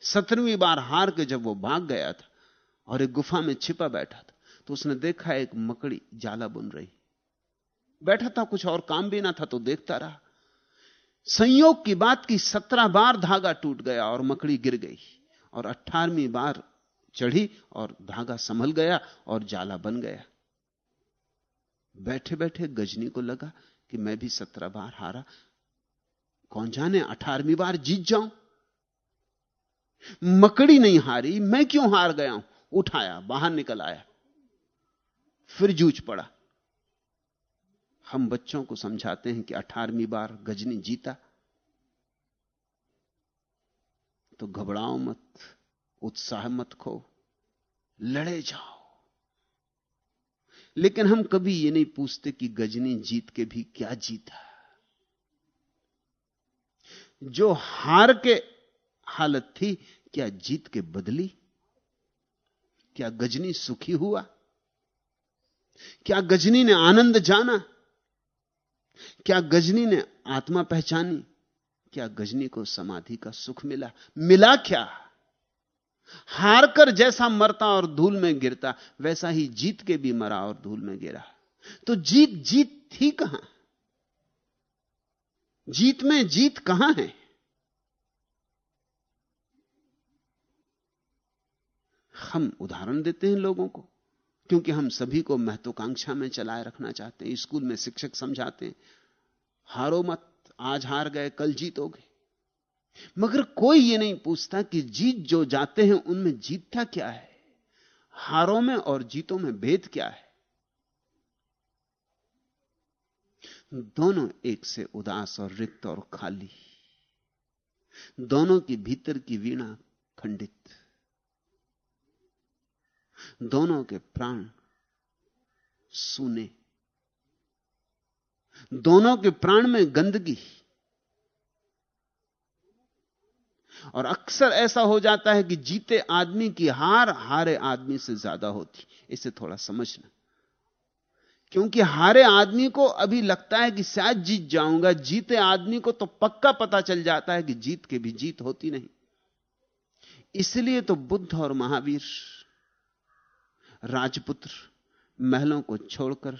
सत्रहवीं बार हार के जब वो भाग गया था और एक गुफा में छिपा बैठा था तो उसने देखा एक मकड़ी जाला बुन रही। बैठा था, कुछ और काम भी ना था तो देखता रहा। संयोग की बात की सत्रह बार धागा टूट गया और मकड़ी गिर गई और अट्ठारहवीं बार चढ़ी और धागा संभल गया और जाला बन गया। बैठे बैठे गजनी को लगा कि मैं भी सत्रह बार हारा। कौन जाने, अठारहवीं बार जीत जाऊँ? मकड़ी नहीं हारी, मैं क्यों हार गया हूँ? उठाया, बाहर निकल आया। फिर जूझ पड़ा। हम बच्चों को समझाते हैं कि अठारहवीं बार गजनी जीता। तो घबराओ मत, उत्साह मत खो, लड़े जाओ। लेकिन हम कभी ये नहीं पूछते कि गजनी जीत के भी क्या जीता। जो हार के हालत थी, क्या जीत के बदली? क्या गजनी सुखी हुआ? क्या गजनी ने आनंद जाना? क्या गजनी ने आत्मा पहचानी? क्या गजनी को समाधि का सुख मिला? मिला क्या? हार कर जैसा मरता और धूल में गिरता, वैसा ही जीत के भी मरा और धूल में गिरा। तो जीत जीत थी कहाँ? जीत में जीत कहाँ है? हम उदाहरण देते हैं लोगों को, क्योंकि हम सभी को महत्वाकांक्षा में चलाए रखना चाहते हैं, स्कूल में शिक्षक समझाते हैं, हारो मत, आज हार गए, कल जीतोगे। मगर कोई ये नहीं पूछता कि जीत जो जाते हैं उनमें जीतता क्या है? हारों में और जीतों में भेद क्या है? दोनों एक से उदास और रिक्त और खाली। दोनों की भीतर की वीणा खंडित। दोनों के प्राण सुने। दोनों के प्राण में गंदगी। और अक्सर ऐसा हो जाता है कि जीते आदमी की हार, हारे आदमी से ज़्यादा होती। इसे थोड़ा समझना। क्योंकि हारे आदमी को अभी लगता है कि शायद जीत जाऊँगा, जीते आदमी को तो पक्का पता चल जाता है कि जीत के भी जीत होती नहीं। इसलिए तो बुद्ध और महावीर, राजपुत्र, महलों को छोड़कर,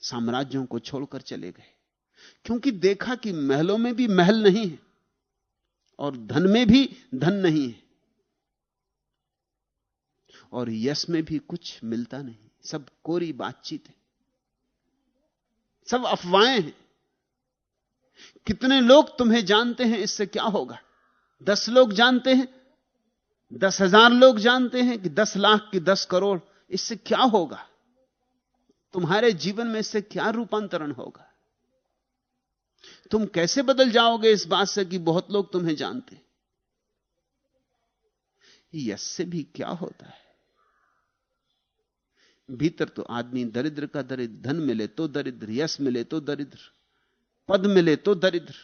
साम्राज्यों को छोड़कर चले गए। क्योंकि देखा कि महलों में भी महल नहीं है। और धन में भी धन नहीं है। और यश में भी कुछ मिलता नहीं। सब कोरी बातचीत है। सब अफवाहें हैं। कितने लोग तुम्हें जानते हैं, इससे क्या होगा? दस लोग जानते हैं, दस हज़ार लोग जानते हैं कि दस लाख की दस करोड़, इससे क्या होगा? तुम्हारे जीवन में इससे क्या रूपांतरण होगा? तुम कैसे बदल जाओगे इस बात से कि बहुत लोग तुम्हें जानते? यश से भी क्या होता है? भीतर तो आदमी दरिद्र का दरिद्र, धन मिले तो दरिद्र, यश मिले तो दरिद्र, पद मिले तो दरिद्र।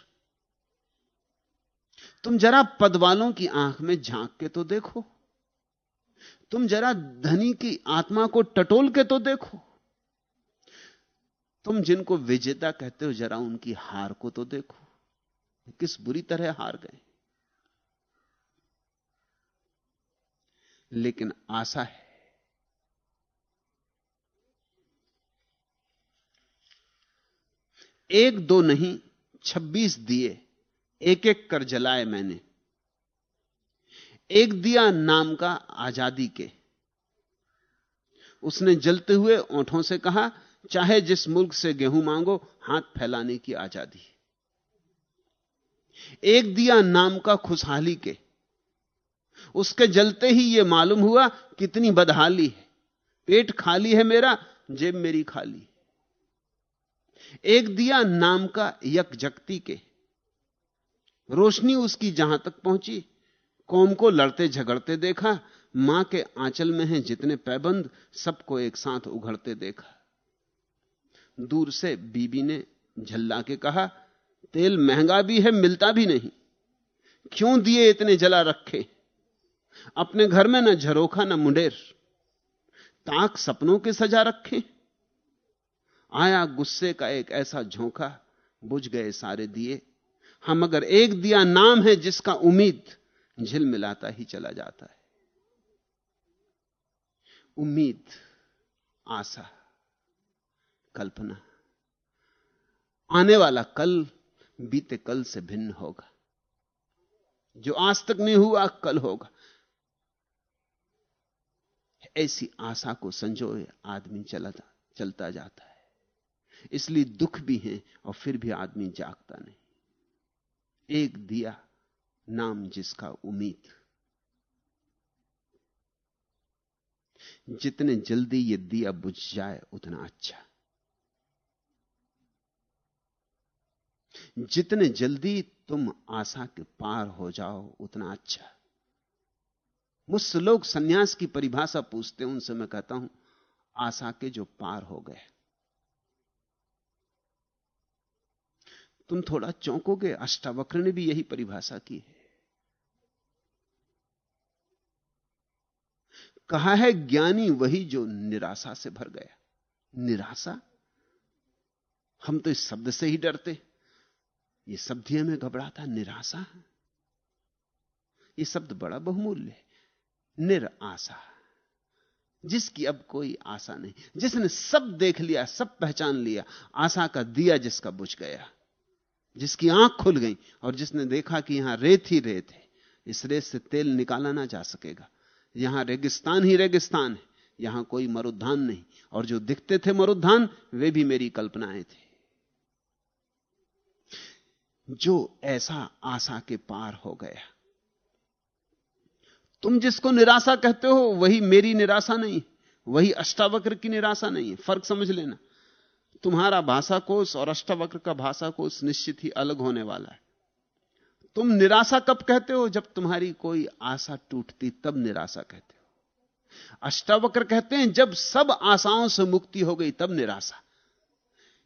तुम जरा पद वालों की आँख में झाँक के तो देखो। तुम जरा धनी की आत्मा को टटोल के तो देखो। तुम जिनको विजेता कहते हो, जरा उनकी हार को तो देखो। किस बुरी तरह हार गए। लेकिन आशा है एक दो नहीं, छब्बीस दिए एक एक कर जलाए मैंने। एक दिया नाम का आज़ादी के। उसने जलते हुए ओंठों से कहा चाहे जिस मुल्क से गेहूँ मांगो, हाथ फैलाने की आज़ादी। एक दिया नाम का खुशहाली के। उसके जलते ही यह मालूम हुआ कितनी बदहाली है। पेट खाली है मेरा, जेब मेरी खाली। एक दिया नाम का यक जगती के। रोशनी उसकी जहाँ तक पहुँची, कौम को लड़ते झगड़ते देखा, माँ के आंचल में है जितने पैबंद, सबको एक साथ उघड़ते देखा। दूर से बीबी ने झल्ला के कहा, तेल महँगा भी है, मिलता भी नहीं। क्यों दिए इतने जला रखे? अपने घर में ना झरोखा, ना मुंडेर। ताक सपनों के सजा रखे। आया गुस्से का एक ऐसा झोंका, बुझ गए सारे दिए। हम अगर एक दिया नाम है, जिसका उम्मीद झिल मिलाता ही चला जाता है। उम्मीद, आशा। कल्पना। आने वाला कल बीते कल से भिन्न होगा। जो आज तक नहीं हुआ, कल होगा। ऐसी आशा को संजोए आदमी चला चलता जाता है। इसलिए दुख भी है और फिर भी आदमी जागता नहीं। एक दिया नाम जिसका उम्मीद। जितने जल्दी ये दिया बुझ जाए, उतना अच्छा। जितने जल्दी तुम आशा के पार हो जाओ, उतना अच्छा मुझसे लोग सन्यास की परिभाषा पूछते हैं, उनसे मैं कहता हूँ, आशा के जो पार हो गए। तुम थोड़ा चौंकोगे, अष्टावक्र ने भी यही परिभाषा की है। कहा है, ज्ञानी वही जो निराशा से भर गया। निराशा? हम तो इस शब्द से ही डरते। ये शब्द हमें घबराता, निराशा। यह शब्द बड़ा बहुमूल्य है। निराशा। जिसकी अब कोई आशा नहीं। जिसने सब देख लिया, सब पहचान लिया, आशा का दिया जिसका बुझ गया। जिसकी आँख खुल गई और जिसने देखा कि यहाँ रेत ही रेत है। इस रेत से तेल निकाला ना जा सकेगा। यहाँ रेगिस्तान ही रेगिस्तान है। यहाँ कोई मरुद्धान नहीं। और जो दिखते थे मरुद्धान, वे भी मेरी कल्पनाएँ थे। जो ऐसा आशा के पार हो गया। तुम जिसको निराशा कहते हो, वही मेरी निराशा नहीं, वही अष्टावक्र की निराशा नहीं है। फ़र्क समझ लेना। तुम्हारा भाषा कोष और अष्टावक्र का भाषा कोष निश्चित ही अलग होने वाला है। तुम निराशा कब कहते हो? जब तुम्हारी कोई आशा टूटती, तब निराशा कहते हो। अष्टावक्र कहते हैं, जब सब आशाओं से मुक्ति हो गई, तब निराशा।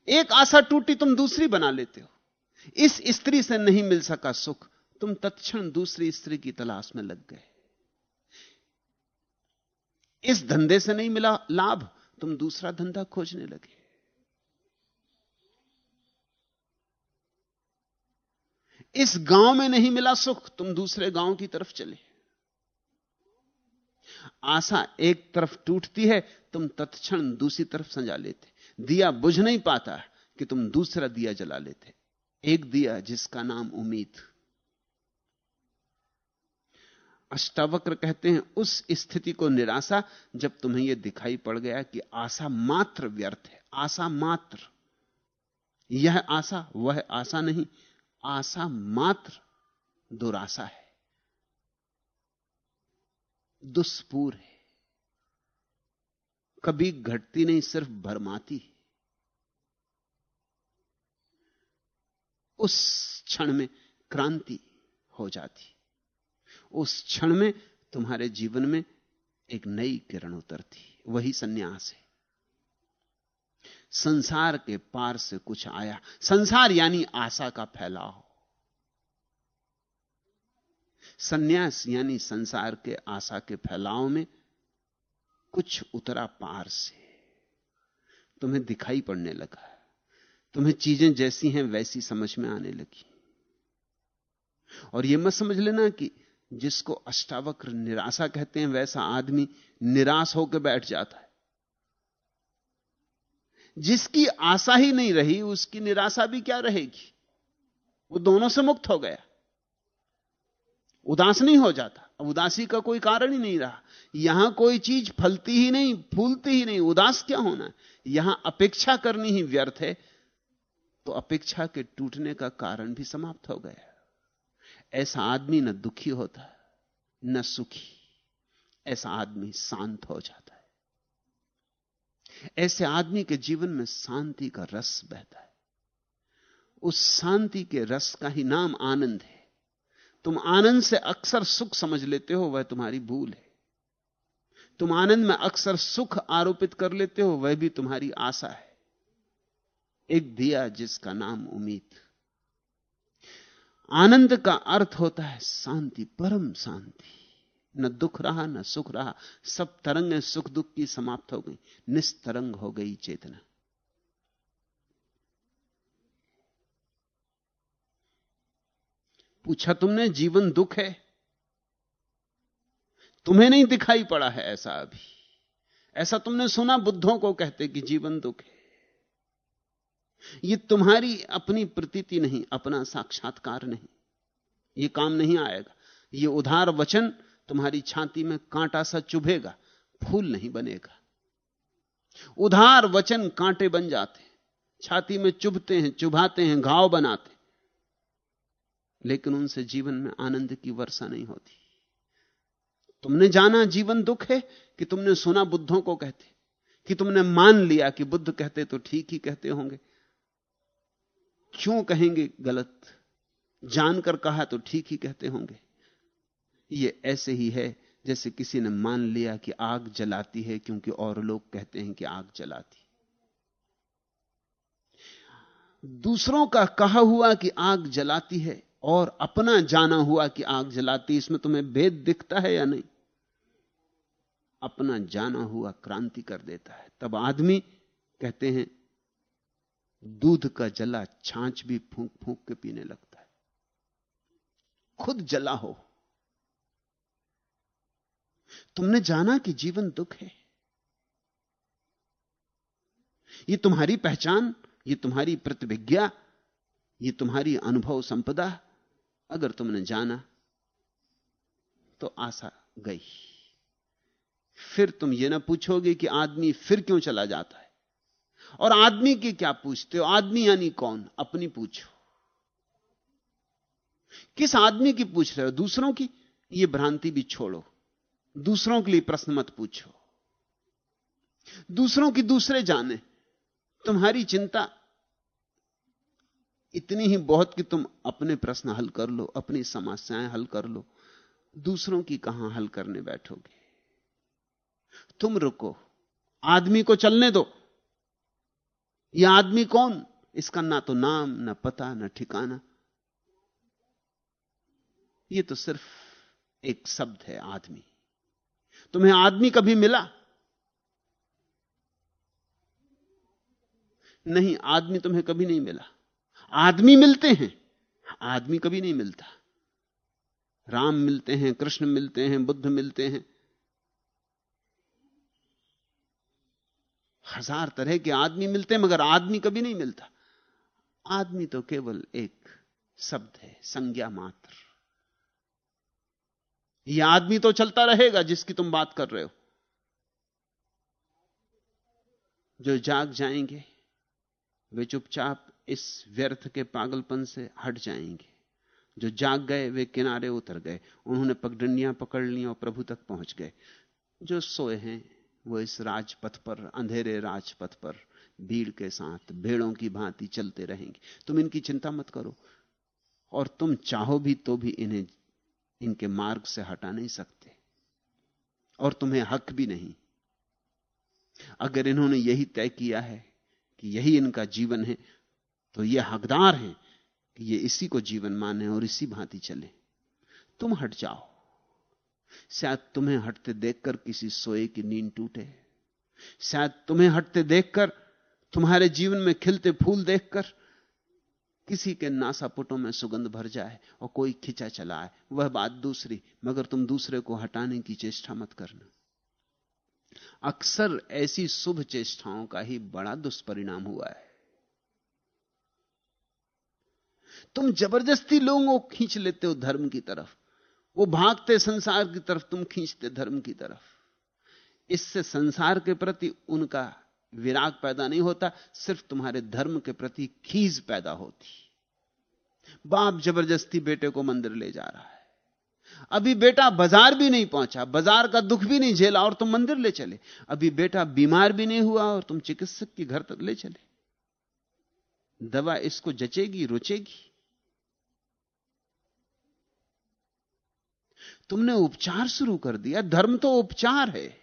एक आशा टूटी, तुम दूसरी बना लेते हो। इस स्त्री से नहीं मिल सका सुख। तुम तत्क्षण दूसरी स्त्री की तलाश में लग गए। इस धंधे से नहीं मिला लाभ, तुम दूसरा धंधा खोजने लगे। इस गाँव में नहीं मिला सुख, तुम दूसरे गाँव की तरफ़ चले। आशा एक तरफ़ टूटती है, तुम तत्क्षण दूसरी तरफ़ संजा लेते। दिया बुझ नहीं पाता कि तुम दूसरा दिया जला लेते। एक दिया जिसका नाम उम्मीद। अष्टावक्र कहते हैं, उस स्थिति को निराशा, जब तुम्हें यह दिखाई पड़ गया कि आशा मात्र व्यर्थ है, आशा मात्र। यह आशा, वह आशा नहीं, आशा मात्र दुराशा है। दुष्पूर है। कभी घटती नहीं, सिर्फ़ भरमाती उस क्षण में क्रांति हो जाती। उस क्षण में तुम्हारे जीवन में एक नई किरण उतरती, वही सन्यास है। संसार के पार से कुछ आया। संसार यानी आशा का फैलाव। सन्यास यानी संसार के आशा के फैलाव में कुछ उतरा पार से। तुम्हें दिखाई पड़ने लगा तुम्हें चीज़ें जैसी हैं, वैसी समझ में आने लगी। और यह मत समझ लेना कि जिसको अष्टावक्र निराशा कहते हैं, वैसा आदमी निराश होकर बैठ जाता है। जिसकी आशा ही नहीं रही, उसकी निराशा भी क्या रहेगी? वो दोनों से मुक्त हो गया। उदास नहीं हो जाता। अब उदासी का कोई कारण ही नहीं रहा। यहाँ कोई चीज़ फलती ही नहीं, फूलती ही नहीं। उदास क्या होना? यहाँ अपेक्षा करनी ही व्यर्थ है। तो अपेक्षा के टूटने का कारण भी समाप्त हो गया। ऐसा आदमी न दुखी होता, न सुखी, ऐसा आदमी शांत हो जाता है। ऐसे आदमी के जीवन में शांति का रस बहता है। उस शांति के रस का ही नाम आनंद है। तुम आनंद से अक्सर सुख समझ लेते हो, वह तुम्हारी भूल है। तुम आनंद में अक्सर सुख आरोपित कर लेते हो, वह भी तुम्हारी आशा है। एक दिया जिसका नाम उम्मीद। आनंद का अर्थ होता है शांति, परम शांति। न दुख रहा, न सुख रहा, सब तरंगें सुख दुख की समाप्त हो गई, निस्तरंग हो गई चेतना। पूछा तुमने, जीवन दुख है? तुम्हें नहीं दिखाई पड़ा है ऐसा अभी। ऐसा तुमने सुना बुद्धों को कहते कि जीवन दुख है। यह तुम्हारी अपनी प्रतीति नहीं, अपना साक्षात्कार नहीं। यह काम नहीं आएगा। यह उधार वचन तुम्हारी छाती में कांटा सा चुभेगा, फूल नहीं बनेगा। उधार वचन कांटे बन जाते छाती में चुभते हैं, चुभाते हैं, घाव बनाते लेकिन उनसे जीवन में आनंद की वर्षा नहीं होती। तुमने जाना जीवन दुख है कि तुमने सुना बुद्धों को कहते, कि तुमने मान लिया कि बुद्ध कहते तो ठीक ही कहते होंगे। क्यों कहेंगे गलत? जानकर कहा तो ठीक ही कहते होंगे। ये ऐसे ही है जैसे किसी ने मान लिया कि आग जलाती है क्योंकि और लोग कहते हैं कि आग जलाती। दूसरों का कहा हुआ कि आग जलाती है और अपना जाना हुआ कि आग जलाती, इसमें तुम्हें भेद दिखता है या नहीं? अपना जाना हुआ क्रांति कर देता है। तब आदमी कहते हैं दूध का जला छाछ भी फूंक फूंक के पीने लगता है। खुद जला हो। तुमने जाना कि जीवन दुख है? ये तुम्हारी पहचान, ये तुम्हारी प्रतिभिज्ञा, ये तुम्हारी अनुभव संपदा, अगर तुमने जाना तो आशा गई। फिर तुम ये ना पूछोगे कि आदमी फिर क्यों चला जाता है? और आदमी की क्या पूछते हो? आदमी यानी कौन? अपनी पूछो। किस आदमी की पूछ रहे हो? दूसरों की? ये भ्रांति भी छोड़ो। दूसरों के लिए प्रश्न मत पूछो। दूसरों की दूसरे जाने। तुम्हारी चिंता इतनी ही बहुत कि तुम अपने प्रश्न हल कर लो, अपनी समस्याएँ हल कर लो। दूसरों की कहाँ हल करने बैठोगे? तुम रुको। आदमी को चलने दो। यह आदमी कौन? इसका ना तो नाम, ना पता, ना ठिकाना। यह तो सिर्फ़ एक शब्द है, आदमी। तुम्हें आदमी कभी मिला? नहीं, आदमी तुम्हें कभी नहीं मिला। आदमी मिलते हैं, आदमी कभी नहीं मिलता। राम मिलते हैं, कृष्ण मिलते हैं, बुद्ध मिलते हैं। हज़ार तरह के आदमी मिलते, मगर आदमी कभी नहीं मिलता। आदमी तो केवल एक शब्द है, संज्ञा मात्र। यह आदमी तो चलता रहेगा जिसकी तुम बात कर रहे हो। जो जाग जाएँगे, वे चुपचाप इस व्यर्थ के पागलपन से हट जाएँगे। जो जाग गए, वे किनारे उतर गए। उन्होंने पगडंडियाँ पकड़ ली और प्रभु तक पहुँच गए। जो सोए हैं वो इस राजपथ पर, अंधेरे राजपथ पर भीड़ के साथ, भेड़ों की भांति चलते रहेंगे। तुम इनकी चिंता मत करो। और तुम चाहो भी तो भी इन्हें, इनके मार्ग से हटा नहीं सकते। और तुम्हें हक भी नहीं। अगर इन्होंने यही तय किया है कि यही इनका जीवन है तो ये हकदार हैं कि ये इसी को जीवन माने और इसी भांति चले। तुम हट जाओ। शायद तुम्हें हटते देखकर किसी सोए की नींद टूटे। शायद तुम्हें हटते देखकर तुम्हारे जीवन में खिलते फूल देखकर किसी के नासापुटों में सुगंध भर जाए और कोई खिंचा चला आए वह बात दूसरी, मगर तुम दूसरे को हटाने की चेष्टा मत करना। अक्सर ऐसी शुभ चेष्टाओं का ही बड़ा दुष्परिणाम हुआ है। तुम ज़बरदस्ती लोगों को खींच लेते हो धर्म की तरफ़। वो भागते संसार की तरफ़, तुम खींचते धर्म की तरफ़। इससे संसार के प्रति उनका विराग पैदा नहीं होता, सिर्फ़ तुम्हारे धर्म के प्रति खीज पैदा होती। बाप ज़बरदस्ती बेटे को मंदिर ले जा रहा है। अभी बेटा बाज़ार भी नहीं पहुँचा, बाज़ार का दुख भी नहीं झेला और तुम मंदिर ले चले। अभी बेटा बीमार भी नहीं हुआ और तुम चिकित्सक के घर तक ले चले। दवा इसको जचेगी, रुचेगी। तुमने उपचार शुरू कर दिया, धर्म तो उपचार है।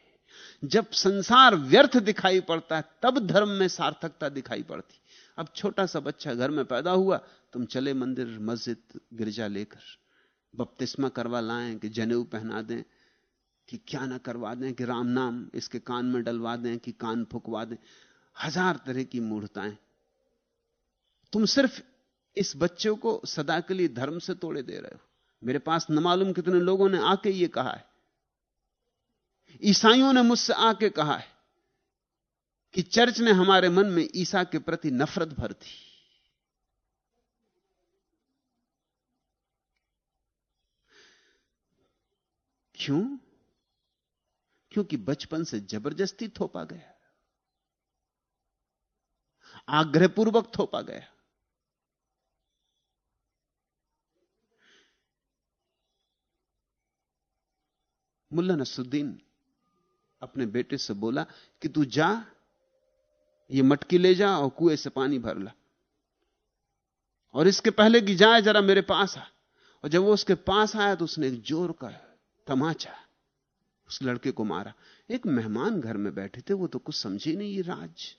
जब संसार व्यर्थ दिखाई पड़ता है, तब धर्म में सार्थकता दिखाई पड़ती। अब छोटा सा बच्चा घर में पैदा हुआ, तुम चले मंदिर, मस्जिद, गिरजा लेकर, बपतिस्मा करवा लाएँ कि जनेऊ पहना दें, कि क्या ना करवा दें कि राम नाम इसके कान में डलवा दें, कि कान फुकवा दें। हज़ार तरह की मूर्ताएँ तुम सिर्फ़ इस बच्चे को सदा के लिए धर्म से तोड़े दे रहे हो। मेरे पास न मालूम कितने लोगों ने आके ये कहा है। ईसाइयों ने मुझसे आके कहा है कि चर्च ने हमारे मन में ईसा के प्रति नफरत भर दी क्यों? क्योंकि बचपन से ज़बरदस्ती थोपा गया। आग्रहपूर्वक थोपा गया। मुल्ला नसुद्दीन अपने बेटे से बोला कि तू जा, ये मटकी ले जा और कुएँ से पानी भर ला। और इसके पहले कि जाए, जरा मेरे पास आ। और जब वो उसके पास आया तो उसने एक ज़ोर का तमाचा उस लड़के को मारा। एक मेहमान घर में बैठे थे, वो तो कुछ समझे नहीं ये राज।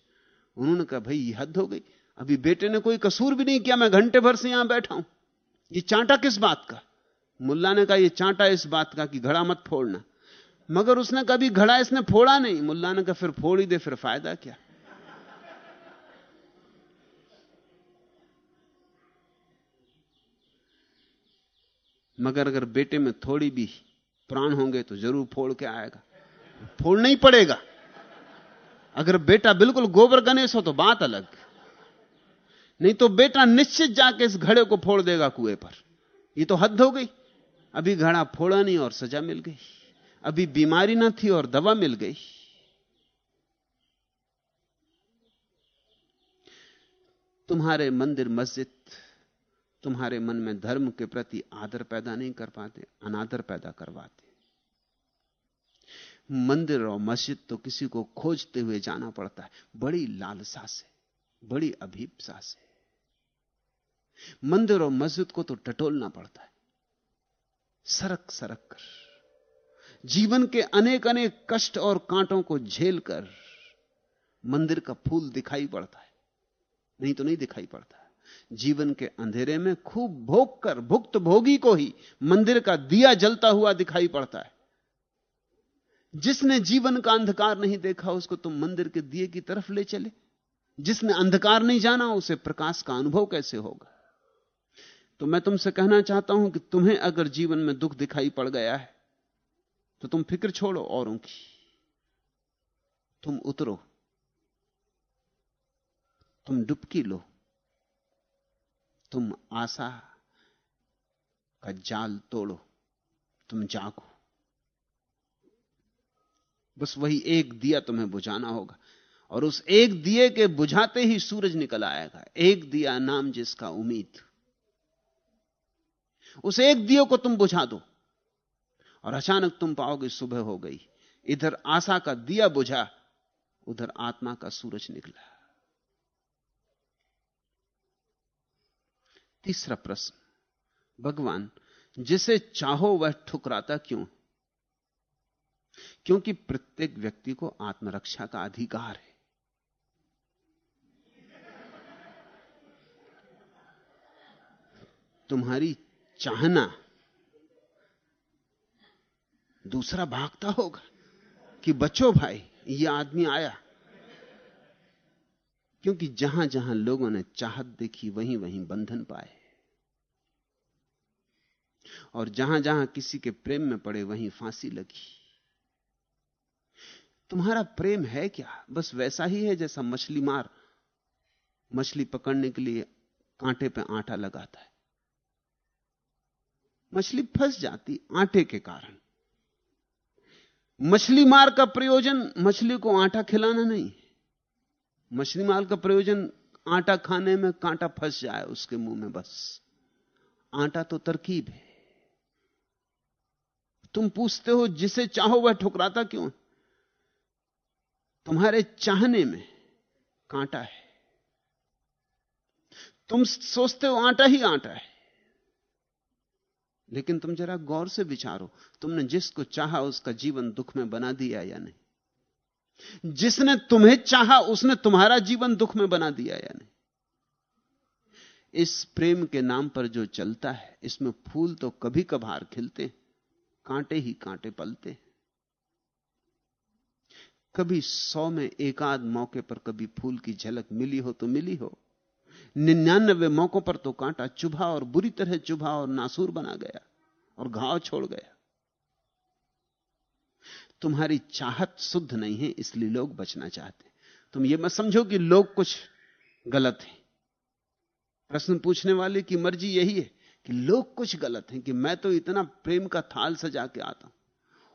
उन्होंने कहा, भाई, ये हद हो गई। अभी बेटे ने कोई कसूर भी नहीं किया, मैं घंटे भर से यहाँ बैठा हूँ। ये चांटा किस बात का? मुल्ला ने कहा, ये चांटा इस बात का कि घड़ा मत फोड़ना। मगर उसने कभी घड़ा इसने फोड़ा नहीं। मुल्ला ने कहा, फिर फोड़ ही दे, फिर फ़ायदा क्या? मगर अगर बेटे में थोड़ी भी प्राण होंगे तो ज़रूर फोड़ के आएगा। फोड़ नहीं पड़ेगा। अगर बेटा बिल्कुल गोबर गणेश हो तो बात अलग। नहीं तो बेटा निश्चित जाके इस घड़े को फोड़ देगा कुएँ पर। ये तो हद हो गई। अभी घड़ा फोड़ा नहीं और सजा मिल गई। अभी बीमारी ना थी और दवा मिल गई। तुम्हारे मंदिर मस्जिद, तुम्हारे मन में धर्म के प्रति आदर पैदा नहीं कर पाते, अनादर पैदा करवाते। मंदिर और मस्जिद तो किसी को खोजते हुए जाना पड़ता है। बड़ी लालसा से, बड़ी अभीपसा से। मंदिर और मस्जिद को तो टटोलना पड़ता है। सरक सरक कर। जीवन के अनेक अनेक कष्ट और कांटों को झेल कर मंदिर का फूल दिखाई पड़ता है। नहीं तो नहीं दिखाई पड़ता जीवन के अंधेरे में खूब भोग कर, भुक्त भोगी को ही मंदिर का दिया जलता हुआ दिखाई पड़ता है। जिसने जीवन का अंधकार नहीं देखा, उसको तुम मंदिर के दिए की तरफ़ ले चले। जिसने अंधकार नहीं जाना, उसे प्रकाश का अनुभव कैसे होगा? तो मैं तुमसे कहना चाहता हूँ कि तुम्हें अगर जीवन में दुख दिखाई पड़ गया है तो तुम फ़िक्र छोड़ो औरों की। तुम उतरो। तुम डुबकी लो। तुम आशा का जाल तोड़ो। तुम जागो। बस वही एक दिया तुम्हें बुझाना होगा और उस एक दिए के बुझाते ही सूरज निकल आएगा। एक दिया नाम जिसका उम्मीद। उस एक दियो को तुम बुझा दो। और अचानक तुम पाओगे सुबह हो गई। इधर आशा का दिया बुझा, उधर आत्मा का सूरज निकला। तीसरा प्रश्न, भगवान, जिसे चाहो वह ठुकराता क्यों? क्योंकि प्रत्येक व्यक्ति को आत्मरक्षा का अधिकार है। तुम्हारी चाहना, दूसरा भागता होगा कि बचो भाई, ये आदमी आया। क्योंकि जहाँ जहाँ लोगों ने चाहत देखी, वहीं वहीं बंधन पाए। और जहाँ जहाँ किसी के प्रेम में पड़े, वहीं फांसी लगी। तुम्हारा प्रेम है क्या? बस वैसा ही है जैसा मछली मार, मछली पकड़ने के लिए कांटे पे आटा लगाता है। मछली फंस जाती आटे के कारण। मछली मार का प्रयोजन मछली को आटा खिलाना नहीं। मछली मार का प्रयोजन आटा खाने में कांटा फंस जाए उसके मुँह में बस। आटा तो तरकीब है। तुम पूछते हो जिसे चाहो वह ठुकराता क्यों? तुम्हारे चाहने में कांटा है। तुम सोचते हो आटा ही आटा है। लेकिन तुम जरा गौर से विचारो, तुमने जिसको चाहा उसका जीवन दुख में बना दिया या नहीं? जिसने तुम्हें चाहा उसने तुम्हारा जीवन दुख में बना दिया या नहीं? इस प्रेम के नाम पर जो चलता है, इसमें फूल तो कभी कभार खिलते कांटे ही कांटे पलते कभी सौ में एकाध मौके पर कभी फूल की झलक मिली हो तो मिली हो। निन्यानबे मौकों पर तो कांटा चुभा और बुरी तरह चुभा और नासूर बना गया और घाव छोड़ गया। तुम्हारी चाहत शुद्ध नहीं है, इसलिए लोग बचना चाहते तुम ये मत समझो कि लोग कुछ गलत है। प्रश्न पूछने वाले की मर्ज़ी यही है कि लोग कुछ गलत हैं, कि मैं तो इतना प्रेम का थाल सजा के आता हूँ।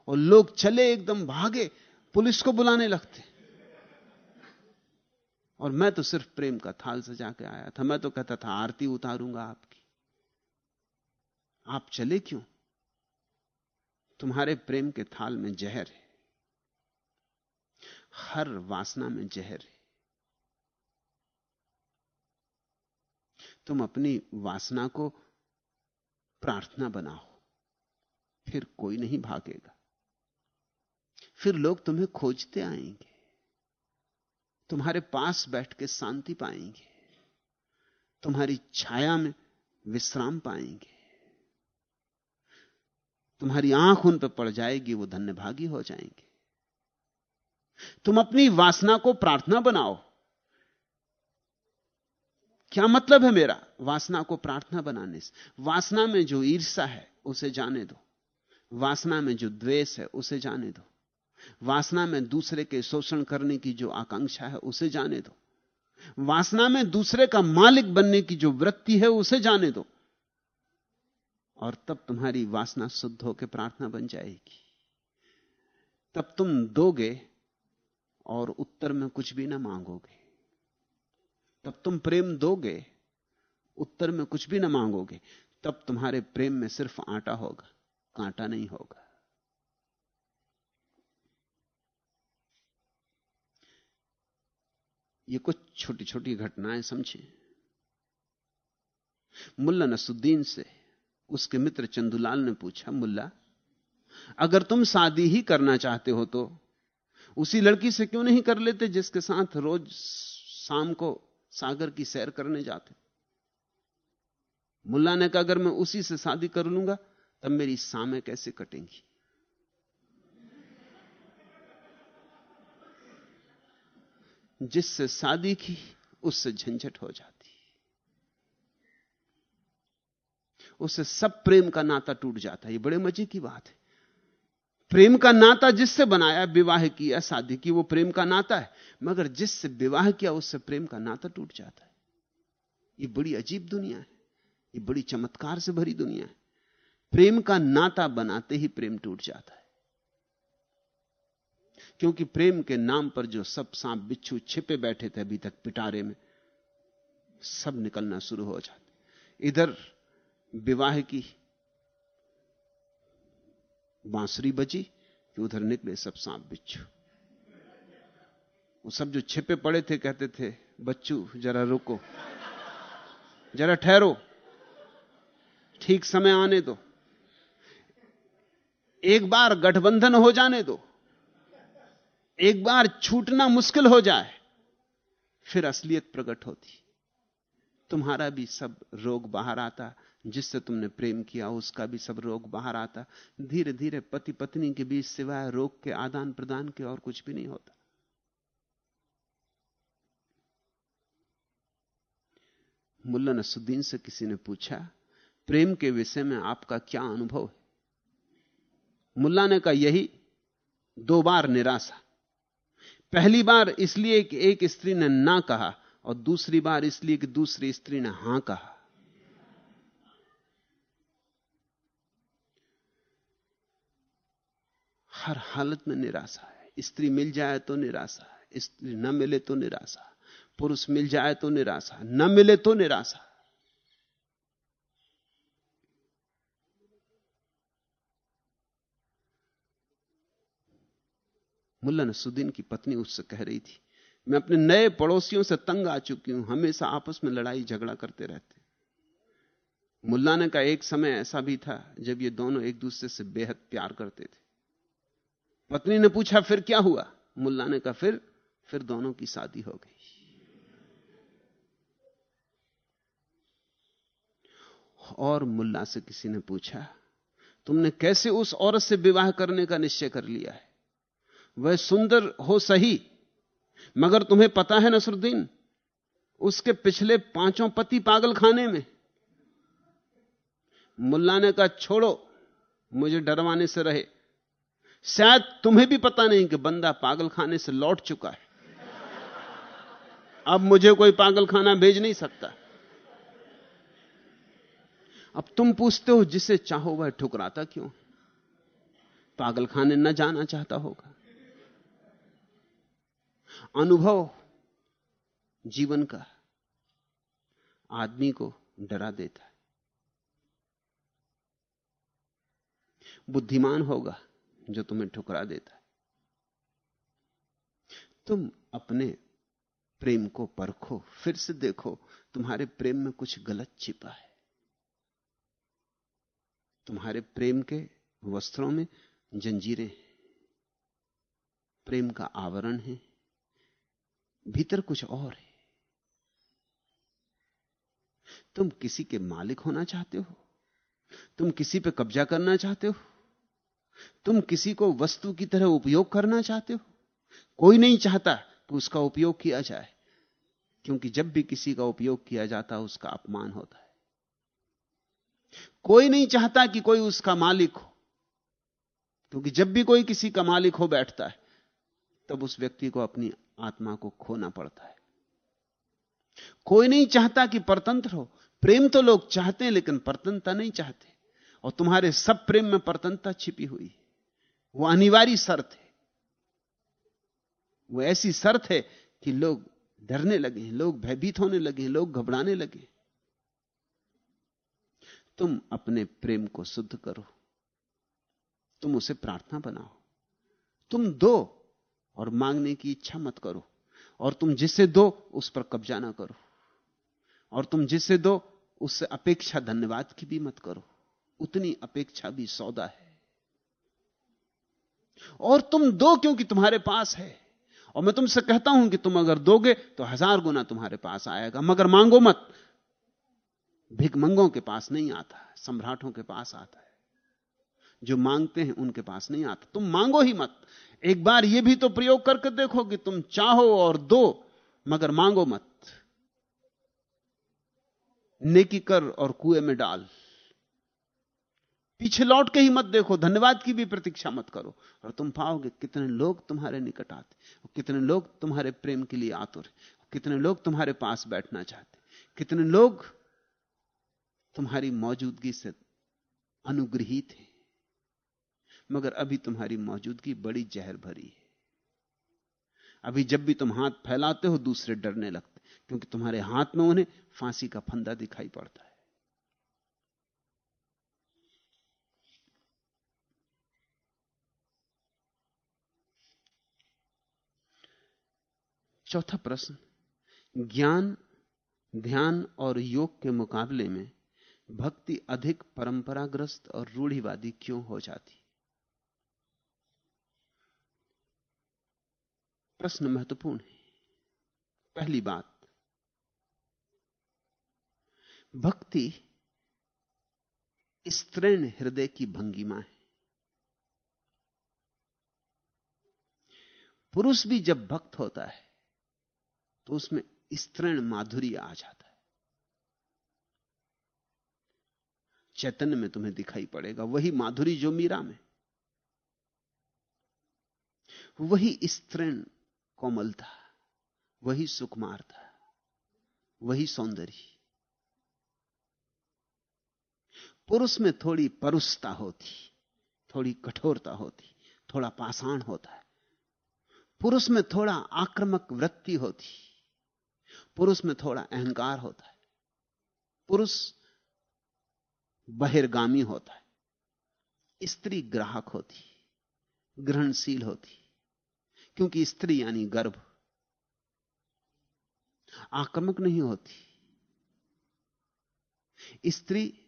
और लोग चले एकदम भागे, पुलिस को बुलाने लगते और मैं तो सिर्फ़ प्रेम का थाल सजा के आया था। मैं तो कहता था, आरती उतारूँगा आपकी। आप चले क्यों? तुम्हारे प्रेम के थाल में जहर है। हर वासना में जहर है। तुम अपनी वासना को प्रार्थना बनाओ, फिर कोई नहीं भागेगा। फिर लोग तुम्हें खोजते आएँगे। तुम्हारे पास बैठ के शांति पाएँगे। तुम्हारी छाया में विश्राम पाएँगे। तुम्हारी आँख उन पर पड़ जाएगी, वो धन्यभागी हो जाएँगे। तुम अपनी वासना को प्रार्थना बनाओ। क्या मतलब है मेरा वासना को प्रार्थना बनाने से? वासना में जो ईर्षा है, उसे जाने दो। वासना में जो द्वेष है, उसे जाने दो। वासना में दूसरे के शोषण करने की जो आकांक्षा है, उसे जाने दो। वासना में दूसरे का मालिक बनने की जो वृत्ति है, उसे जाने दो। और तब तुम्हारी वासना शुद्ध होकर प्रार्थना बन जाएगी। तब तुम दोगे और उत्तर में कुछ भी ना मांगोगे। तब तुम प्रेम दोगे, उत्तर में कुछ भी ना मांगोगे। तब तुम्हारे प्रेम में सिर्फ़ आटा होगा, कांटा नहीं होगा। ये कुछ छोटी छोटी घटनाएँ समझे। मुल्ला नसुद्दीन से उसके मित्र चंदुलाल ने पूछा, मुल्ला, अगर तुम शादी ही करना चाहते हो तो उसी लड़की से क्यों नहीं कर लेते जिसके साथ रोज शाम को सागर की सैर करने जाते मुल्ला ने कहा, अगर मैं उसी से शादी कर लूँगा, तब मेरी सामें कैसे कटेंगी? जिससे शादी की, उससे झंझट हो जाती उससे सब प्रेम का नाता टूट जाता है। ये बड़े मज़े की बात है। प्रेम का नाता जिससे बनाया, विवाह किया, शादी की, वो प्रेम का नाता है। मगर जिससे विवाह किया, उससे प्रेम का नाता टूट जाता है। ये बड़ी अजीब दुनिया है। ये बड़ी चमत्कार से भरी दुनिया है। प्रेम का नाता बनाते ही प्रेम टूट जाता है। क्योंकि प्रेम के नाम पर जो सब सांप बिच्छू छिपे बैठे थे अभी तक पिटारे में, सब निकलना शुरू हो जाते। इधर विवाह की बांसुरी बची कि उधर निकले सब सांप बिच्छू। वो सब जो छिपे पड़े थे, कहते थे, बच्चू, जरा रुको, जरा ठहरो, ठीक समय आने दो। एक बार गठबंधन हो जाने दो एक बार छूटना मुश्किल हो जाए, फिर असलियत प्रकट होती। तुम्हारा भी सब रोग बाहर आता, जिससे तुमने प्रेम किया, उसका भी सब रोग बाहर आता। धीरे धीरे पति पत्नी के बीच सिवाय रोग के आदान प्रदान के और कुछ भी नहीं होता। मुल्ला नसुद्दीन से किसी ने पूछा, प्रेम के विषय में आपका क्या अनुभव है? मुल्ला ने कहा, यही दो बार निराशा। पहली बार इसलिए कि एक स्त्री ने ना कहा और दूसरी बार इसलिए कि दूसरी स्त्री ने हाँ कहा। हर हालत में निराशा है। स्त्री मिल जाए तो निराशा स्त्री न मिले तो निराशा पुरुष मिल जाए तो निराशा न मिले तो निराशा मुल्ला नसुद्दीन की पत्नी उससे कह रही थी, मैं अपने नए पड़ोसियों से तंग आ चुकी हूँ, हमेशा आपस में लड़ाई झगड़ा करते रहते मुल्ला ने का एक समय ऐसा भी था जब ये दोनों एक दूसरे से बेहद प्यार करते थे। पत्नी ने पूछा, फिर क्या हुआ? मुल्ला ने कहा फिर फिर दोनों की शादी हो गई। और मुल्ला से किसी ने पूछा, तुमने कैसे उस औरत से विवाह करने का निश्चय कर लिया है? वह सुंदर हो सही, मगर तुम्हें पता है नसरुद्दीन, उसके पिछले पाँचों पति पागल खाने में। मुल्ला ने कहा, छोड़ो, मुझे डरवाने से रहे। शायद तुम्हें भी पता नहीं कि बंदा पागल खाने से लौट चुका है। अब मुझे कोई पागल खाना भेज नहीं सकता। अब तुम पूछते हो, जिसे चाहो वह ठुकराता क्यों? पागल खाने न जाना चाहता होगा। अनुभव जीवन का आदमी को डरा देता है। बुद्धिमान होगा जो तुम्हें ठुकरा देता है। तुम अपने प्रेम को परखो, फिर से देखो तुम्हारे प्रेम में कुछ गलत छिपा है। तुम्हारे प्रेम के वस्त्रों में जंजीरें प्रेम का आवरण है। भीतर कुछ और है। तुम किसी के मालिक होना चाहते हो? तुम किसी पे कब्जा करना चाहते हो? तुम किसी को वस्तु की तरह उपयोग करना चाहते हो? कोई नहीं चाहता कि उसका उपयोग किया जाए, क्योंकि जब भी किसी का उपयोग किया जाता है उसका अपमान होता है। कोई नहीं चाहता कि कोई उसका मालिक हो, क्योंकि जब भी कोई किसी का मालिक हो बैठता है तब उस व्यक्ति को अपनी आत्मा को खोना पड़ता है। कोई नहीं चाहता कि परतंत्र हो। प्रेम तो लोग चाहते हैं, लेकिन परतंत्रता नहीं चाहते। और तुम्हारे सब प्रेम में परतंत्रता छिपी हुई है। वो अनिवार्य शर्त है। वो ऐसी शर्त है कि लोग डरने लगे हैं, लोग भयभीत होने लगे हैं, लोग घबराने लगे तुम अपने प्रेम को शुद्ध करो। तुम उसे प्रार्थना बनाओ। तुम दो और मांगने की इच्छा मत करो। और तुम जिसे दो, उस पर कब्जा ना करो। और तुम जिसे दो उससे अपेक्षा धन्यवाद की भी मत करो। उतनी अपेक्षा भी सौदा है। और तुम दो क्योंकि तुम्हारे पास है। और मैं तुमसे कहता हूँ कि तुम अगर दोगे तो हज़ार गुना तुम्हारे पास आएगा। मगर मांगो मत। भिकमंगों के पास नहीं आता सम्राटों के पास आता है। जो मांगते हैं, उनके पास नहीं आता। तुम मांगो ही मत। एक बार यह भी तो प्रयोग करके देखो कि तुम चाहो और दो, मगर मांगो मत। नेकी कर और कुएँ में डाल। पीछे लौट के ही मत देखो, धन्यवाद की भी प्रतीक्षा मत करो। और तुम पाओगे कितने लोग तुम्हारे निकट आते कितने लोग तुम्हारे प्रेम के लिए आतुर कितने लोग तुम्हारे पास बैठना चाहते, कितने लोग तुम्हारी मौजूदगी से अनुग्रहित है। मगर अभी तुम्हारी मौजूदगी बड़ी जहर भरी है। अभी जब भी तुम हाथ फैलाते हो, दूसरे डरने लगते क्योंकि तुम्हारे हाथ में उन्हें फांसी का फंदा दिखाई पड़ता है। चौथा प्रश्न, ज्ञान, ध्यान और योग के मुकाबले में भक्ति अधिक परंपराग्रस्त और रूढ़िवादी क्यों हो जाती? प्रश्न महत्वपूर्ण है। पहली बात, भक्ति स्त्रीण हृदय की भंगिमा है। पुरुष भी जब भक्त होता है तो उसमें स्त्रीण माधुर्य आ जाता है। चैतन्य में तुम्हें दिखाई पड़ेगा, वही माधुरी जो मीरा में। वही स्त्रीण कोमलता वही सुकुमारता वही सौंदर्य। पुरुष में थोड़ी परुषता होती, थोड़ी कठोरता होती, थोड़ा पाषाण होता है। पुरुष में थोड़ा आक्रामक वृत्ति होती, पुरुष में थोड़ा अहंकार होता है। पुरुष बहिर्गामी होता है, स्त्री ग्राहक होती, ग्रहणशील होती क्योंकि स्त्री यानी गर्भ आक्रमक नहीं होती। स्त्री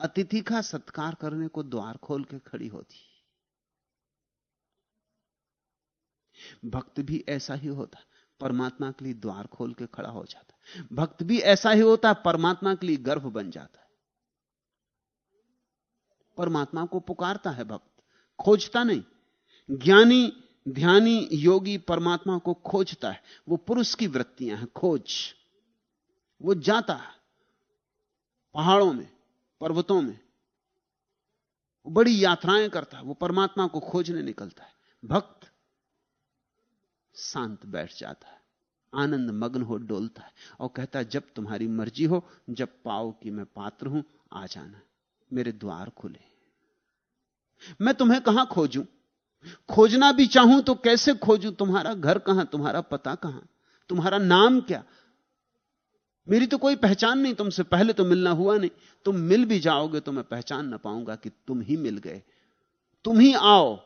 अतिथि का सत्कार करने को द्वार खोल के खड़ी होती। भक्त भी ऐसा ही होता, परमात्मा के लिए द्वार खोल के खड़ा हो जाता। भक्त भी ऐसा ही होता, परमात्मा के लिए गर्भ बन जाता। है परमात्मा को पुकारता है भक्त, खोजता नहीं। ज्ञानी, ध्यानी, योगी परमात्मा को खोजता है। वो पुरुष की वृत्तियाँ हैं, खोज। वो जाता है पहाड़ों में, पर्वतों में। बड़ी यात्राएँ करता है, वो परमात्मा को खोजने निकलता है। भक्त शांत बैठ जाता है, आनंद मग्न हो डोलता है और कहता है, जब तुम्हारी मर्ज़ी हो, जब पाओ कि मैं पात्र हूँ, आ जाना। मेरे द्वार खुले। मैं तुम्हें कहाँ खोजूं? खोजना भी चाहूँ तो कैसे खोजूं? तुम्हारा घर कहाँ? तुम्हारा पता कहाँ? तुम्हारा नाम क्या? मेरी तो कोई पहचान नहीं तुमसे। पहले तो मिलना हुआ नहीं। तुम मिल भी जाओगे तो मैं पहचान ना पाऊँगा कि तुम ही मिल गए। तुम ही आओ।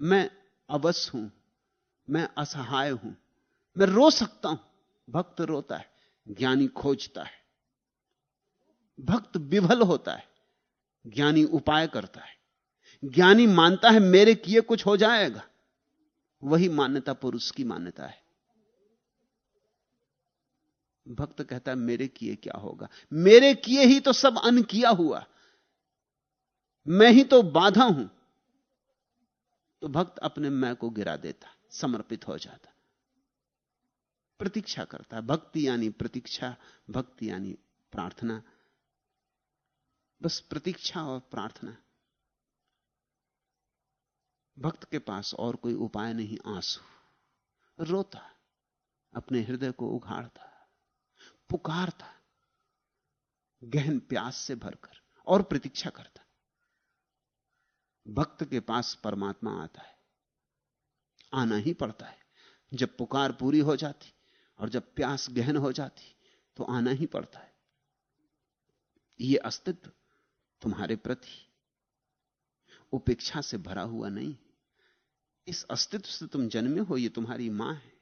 मैं अवश्य हूँ। मैं असहाय हूँ। मैं रो सकता हूँ। भक्त रोता है। ज्ञानी खोजता है। भक्त विभल होता है। ज्ञानी उपाय करता है। ज्ञानी मानता है मेरे किए कुछ हो जाएगा। वही मान्यता पुरुष की मान्यता है। भक्त कहता है, मेरे किए क्या होगा? मेरे किए ही तो सब अन किया हुआ। मैं ही तो बाधा हूँ। तो भक्त अपने मैं को गिरा देता, समर्पित हो जाता। प्रतीक्षा करता, भक्ति यानी प्रतीक्षा, भक्ति यानी प्रार्थना। बस प्रतीक्षा और प्रार्थना। भक्त के पास और कोई उपाय नहीं, आँसू। रोता, अपने हृदय को उघाड़ता पुकारता, गहन प्यास से भरकर और प्रतीक्षा करता। भक्त के पास परमात्मा आता है, आना ही पड़ता है। जब पुकार पूरी हो जाती और जब प्यास गहन हो जाती तो आना ही पड़ता है। यह अस्तित्व तुम्हारे प्रति उपेक्षा से भरा हुआ नहीं। इस अस्तित्व से तुम जन्मे हो यह तुम्हारी माँ है।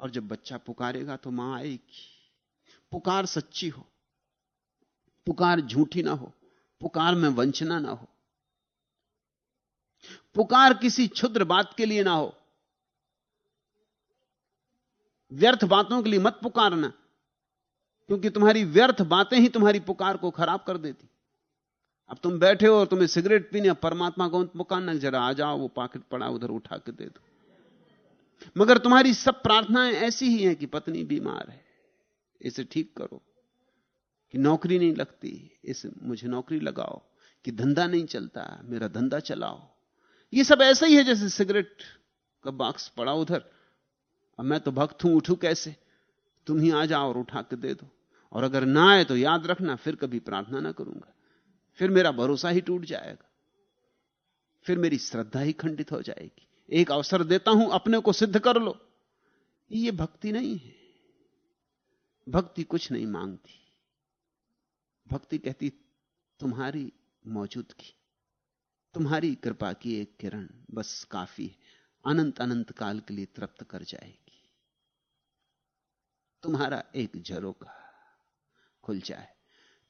और जब बच्चा पुकारेगा तो माँ आएगी। पुकार सच्ची हो। पुकार झूठी ना हो। पुकार में वंचना ना हो। पुकार किसी क्षुद्र बात के लिए ना हो। व्यर्थ बातों के लिए मत पुकारना, क्योंकि तुम्हारी व्यर्थ बातें ही तुम्हारी पुकार को खराब कर देती। अब तुम बैठे हो तुम्हें सिगरेट पीने परमात्मा को पुकारना जरा आ जाओ, वो पाकिट पड़ा उधर, उठा के दे दो। मगर तुम्हारी सब प्रार्थनाएँ ऐसी ही हैं कि पत्नी बीमार है। इसे ठीक करो कि नौकरी नहीं लगती। इसे, मुझे नौकरी लगाओ कि धंधा नहीं चलता, मेरा धंधा चलाओ। ये सब ऐसा ही है जैसे सिगरेट का बॉक्स पड़ा उधर। अब मैं तो भक्त हूँ, उठू कैसे? तुम ही आ जाओ और उठा के दे दो। और अगर ना आए तो याद रखना, फिर कभी प्रार्थना ना करूँगा। फिर मेरा भरोसा ही टूट जाएगा। फिर मेरी श्रद्धा ही खंडित हो जाएगी। एक अवसर देता हूँ, अपने को सिद्ध कर लो। ये भक्ति नहीं है। भक्ति कुछ नहीं मांगती। भक्ति कहती, तुम्हारी मौजूदगी, तुम्हारी कृपा की एक किरण बस काफ़ी है। अनंत अनंत काल के लिए तृप्त कर जाएगी। तुम्हारा एक झरोका खुल जाए।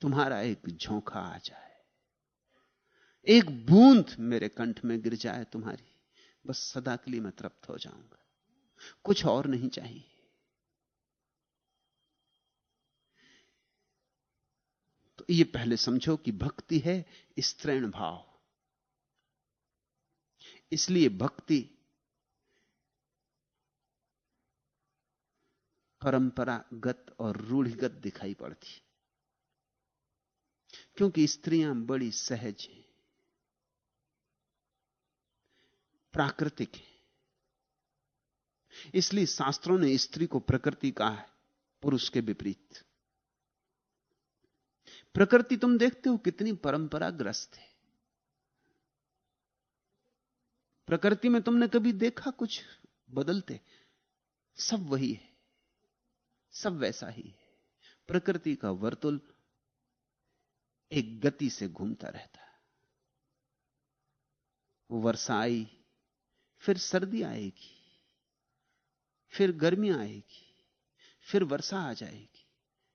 तुम्हारा एक झोंका आ जाए। एक बूंद मेरे कंठ में गिर जाए तुम्हारी, बस सदा के लिए मैं तृप्त हो जाऊँगा। कुछ और नहीं चाहिए। तो ये पहले समझो कि भक्ति है स्त्रीण भाव। इसलिए भक्ति परंपरागत और रूढ़िगत दिखाई पड़ती। क्योंकि स्त्रियाँ बड़ी सहज हैं। प्राकृतिक है। इसलिए शास्त्रों ने स्त्री को प्रकृति कहा है, पुरुष के विपरीत। प्रकृति तुम देखते हो कितनी परंपराग्रस्त है। प्रकृति में तुमने कभी देखा कुछ बदलते? सब वही है। सब वैसा ही है। प्रकृति का वर्तुल एक गति से घूमता रहता। वर्षा आई फिर सर्दी आएगी, फिर गर्मी आएगी, फिर वर्षा आ जाएगी।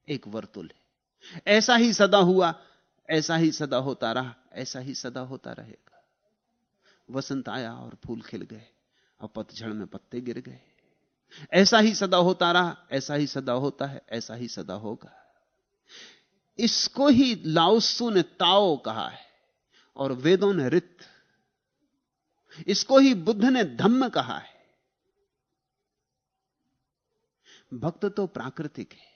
एक वर्तुल है। ऐसा ही सदा हुआ, ऐसा ही सदा होता रहा, ऐसा ही सदा होता रहेगा। वसंत आया और फूल खिल गए, और पतझड़ में पत्ते गिर गए। ऐसा ही सदा होता रहा, ऐसा ही सदा होता है, ऐसा ही सदा होगा। इसको ही लाउसू ने ताओ कहा है, और वेदों ने रित इसको ही बुद्ध ने धम्म कहा है। भक्त तो प्राकृतिक है।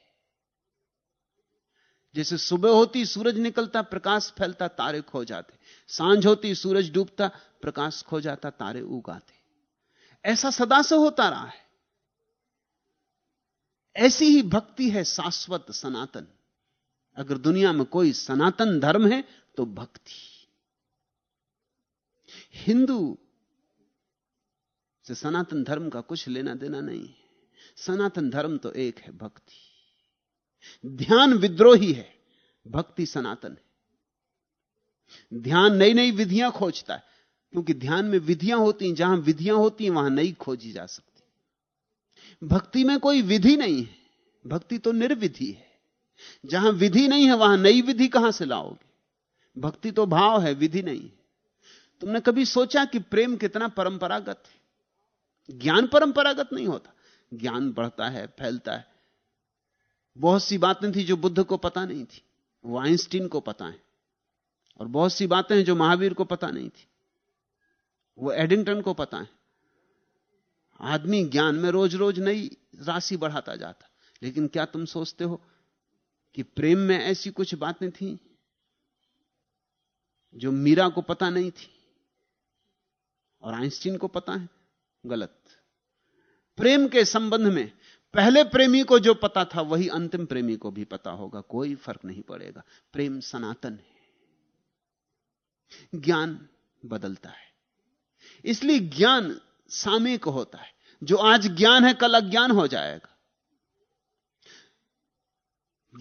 जैसे सुबह होती सूरज निकलता, प्रकाश फैलता, तारे खो जाते। साँझ होती सूरज डूबता, प्रकाश खो जाता, तारे उगाते। ऐसा सदा से होता रहा है। ऐसी ही भक्ति है शाश्वत सनातन। अगर दुनिया में कोई सनातन धर्म है तो भक्ति। हिंदू से सनातन धर्म का कुछ लेना देना नहीं है। सनातन धर्म तो एक है, भक्ति। ध्यान विद्रोही है, भक्ति सनातन है। ध्यान नई नई विधियाँ खोजता है, क्योंकि ध्यान में विधियाँ होती जहाँ विधियाँ होती हैं, वहाँ नई खोजी जा सकती भक्ति में कोई विधि नहीं है, भक्ति तो निर्विधि है। जहाँ विधि नहीं है, वहाँ नई विधि कहाँ से लाओगे? भक्ति तो भाव है, विधि नहीं है। तुमने कभी सोचा कि प्रेम कितना परंपरागत है? ज्ञान परंपरागत नहीं होता। ज्ञान बढ़ता है, फैलता है। बहुत सी बातें थी जो बुद्ध को पता नहीं थी, वो आइंस्टीन को पता है। और बहुत सी बातें हैं जो महावीर को पता नहीं थी, वो एडिंगटन को पता है। आदमी ज्ञान में रोज रोज नई राशि बढ़ाता जाता लेकिन क्या तुम सोचते हो कि प्रेम में ऐसी कुछ बातें थी जो मीरा को पता नहीं थी और आइंस्टीन को पता है? गलत। प्रेम के संबंध में, पहले प्रेमी को जो पता था, वही अंतिम प्रेमी को भी पता होगा, कोई फ़र्क नहीं पड़ेगा। प्रेम सनातन है। ज्ञान बदलता है। इसलिए ज्ञान सामयिक होता है। जो आज ज्ञान है, कल अज्ञान हो जाएगा।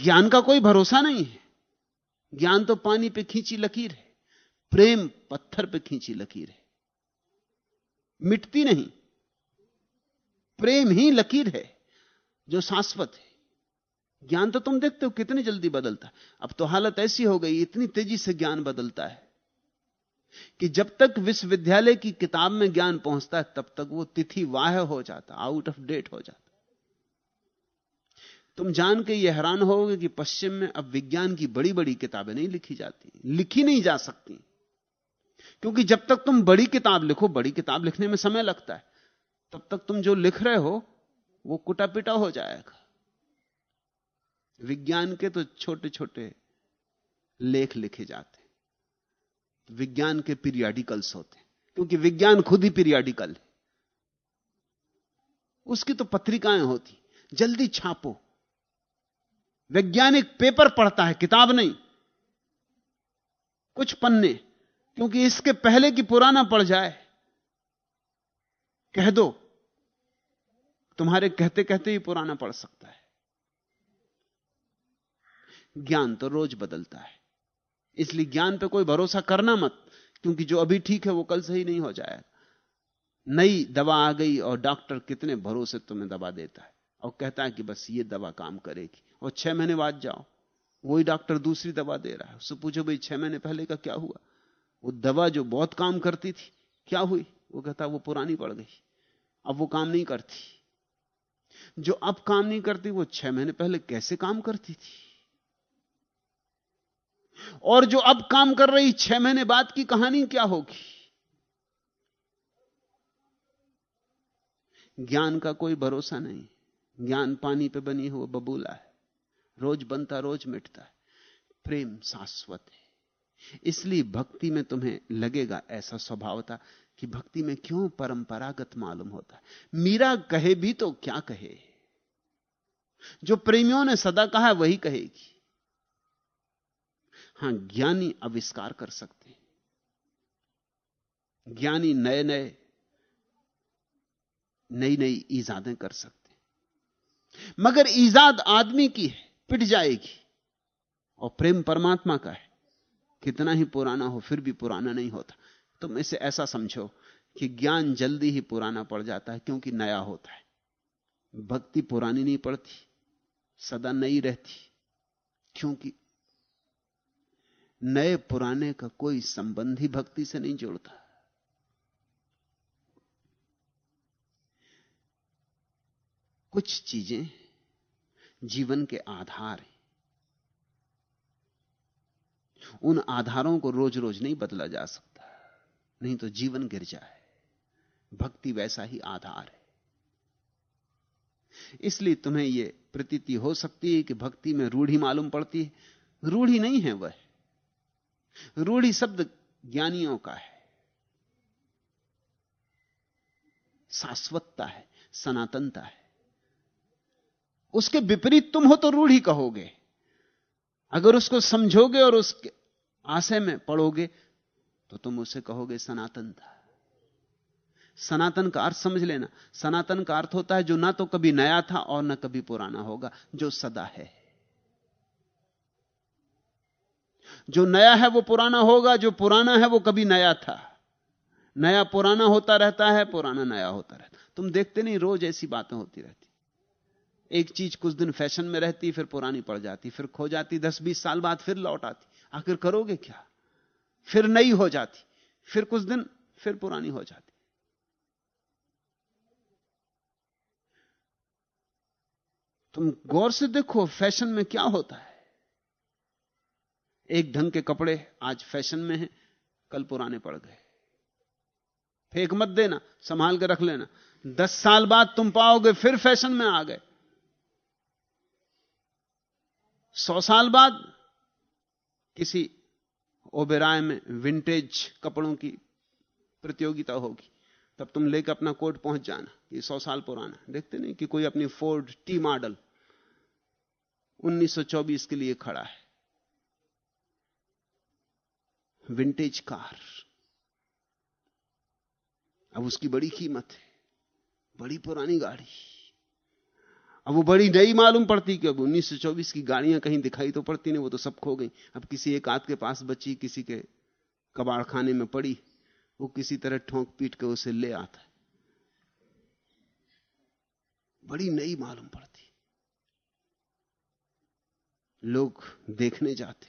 ज्ञान का कोई भरोसा नहीं है। ज्ञान तो पानी पे खींची लकीर है। प्रेम पत्थर पे खींची लकीर है। मिटती नहीं। प्रेम ही लकीर है जो शाश्वत है। ज्ञान तो तुम देखते हो कितनी जल्दी बदलता अब तो हालत ऐसी हो गई, इतनी तेज़ी से ज्ञान बदलता है कि जब तक विश्वविद्यालय की किताब में ज्ञान पहुँचता है, तब तक वो तिथि वाह हो जाता आउट ऑफ़ डेट हो जाता। तुम जान के ये हैरान होगे कि पश्चिम में अब विज्ञान की बड़ी बड़ी किताबें नहीं लिखी जाती, लिखी नहीं जा सकती। क्योंकि जब तक तुम बड़ी किताब लिखो, बड़ी किताब लिखने में समय लगता है। तब तक तुम जो लिख रहे हो, वो कुटा पिटा हो जाएगा। विज्ञान के तो छोटे छोटे लेख लिखे जाते विज्ञान के पीरियाडिकल्स होते क्योंकि विज्ञान खुद ही पीरियाडिकल है। उसकी तो पत्रिकाएँ होती जल्दी छापो। वैज्ञानिक पेपर पढ़ता है, किताब नहीं। कुछ पन्ने। क्योंकि इसके पहले कि पुराना पड़ जाए। कह दो, तुम्हारे कहते कहते ही पुराना पड़ सकता है। ज्ञान तो रोज बदलता है। इसलिए ज्ञान पे कोई भरोसा करना मत, क्योंकि जो अभी ठीक है वो कल सही नहीं हो जाएगा। नई दवा आ गई और डॉक्टर कितने भरोसे तुम्हें दवा देता है और कहता है कि बस ये दवा काम करेगी और छह महीने बाद जाओ। वही डॉक्टर दूसरी दवा दे रहा है। उससे पूछो भाई, छह महीने पहले का क्या हुआ? वो दवा जो बहुत काम करती थी, क्या हुई? वो कहता, वो पुरानी पड़ गई। अब वो काम नहीं करती। जो अब काम नहीं करती, वो छह महीने पहले कैसे काम करती थी? और जो अब काम कर रही छह महीने बाद की कहानी क्या होगी? ज्ञान का कोई भरोसा नहीं। ज्ञान पानी पे बनी हुआ बबूला है। रोज बनता, रोज मिटता है। प्रेम शाश्वत है। इसलिए भक्ति में तुम्हें लगेगा ऐसा स्वभाव था कि भक्ति में क्यों परंपरागत मालूम होता है। मीरा कहे भी तो क्या कहे? जो प्रेमियों ने सदा कहा है वही कहेगी। हाँ, ज्ञानी आविष्कार कर सकते हैं। ज्ञानी नए नए नई नई ईजादें कर सकते हैं। मगर ईजाद आदमी की है, पिट जाएगी। और प्रेम परमात्मा का है। कितना ही पुराना हो, फिर भी पुराना नहीं होता। तुम इसे ऐसा समझो कि ज्ञान जल्दी ही पुराना पड़ जाता है क्योंकि नया होता है। भक्ति पुरानी नहीं पड़ती, सदा नई रहती, क्योंकि नए पुराने का कोई संबंध ही भक्ति से नहीं जुड़ता। कुछ चीज़ें जीवन के आधार हैं। उन आधारों को रोज रोज नहीं बदला जा सकता। नहीं तो जीवन गिर जाए। भक्ति वैसा ही आधार है। इसलिए तुम्हें यह प्रतीति हो सकती है कि भक्ति में रूढ़ी मालूम पड़ती है। रूढ़ी नहीं है वह। रूढ़ी शब्द ज्ञानियों का है। शाश्वतता है, सनातनता है। उसके विपरीत तुम हो तो रूढ़ी कहोगे। अगर उसको समझोगे और उसके आशय में पढ़ोगे तो तुम उसे कहोगे सनातन था। सनातन का अर्थ समझ लेना। सनातन का अर्थ होता है जो ना तो कभी नया था और ना कभी पुराना होगा, जो सदा है। जो नया है वो पुराना होगा, जो पुराना है वो कभी नया था। नया पुराना होता रहता है, पुराना नया होता रहता तुम देखते नहीं, रोज ऐसी बातें होती रहती। एक चीज़ कुछ दिन फ़ैशन में रहती, फिर पुरानी पड़ जाती, फिर खो जाती, दस बीस साल बाद फिर लौट आती। आखिर करोगे क्या? फिर नई हो जाती, फिर कुछ दिन, फिर पुरानी हो जाती। तुम गौर से देखो, फ़ैशन में क्या होता है। एक ढंग के कपड़े आज फ़ैशन में हैं, कल पुराने पड़ गए। फेंक मत देना, संभाल के रख लेना। दस साल बाद तुम पाओगे, फिर फ़ैशन में आ गए। सौ साल बाद किसी ओबेराय में विंटेज कपड़ों की प्रतियोगिता होगी, तब तुम लेकर अपना कोट पहुँच जाना, ये सौ साल पुराना। देखते नहीं कि कोई अपनी फोर्ड टी मॉडल 1924 के लिए खड़ा है। विंटेज कार अब उसकी बड़ी कीमत है, बड़ी पुरानी गाड़ी। अब वो बड़ी नई मालूम पड़ती कि अब 1924 की गाड़ियाँ कहीं दिखाई तो पड़ती नहीं, वो तो सब खो गई। अब किसी एक आध के पास बची, किसी के कबाड़ खाने में पड़ी, वो किसी तरह ठोंक पीट के उसे ले आता है। बड़ी नई मालूम पड़ती। लोग देखने जाते।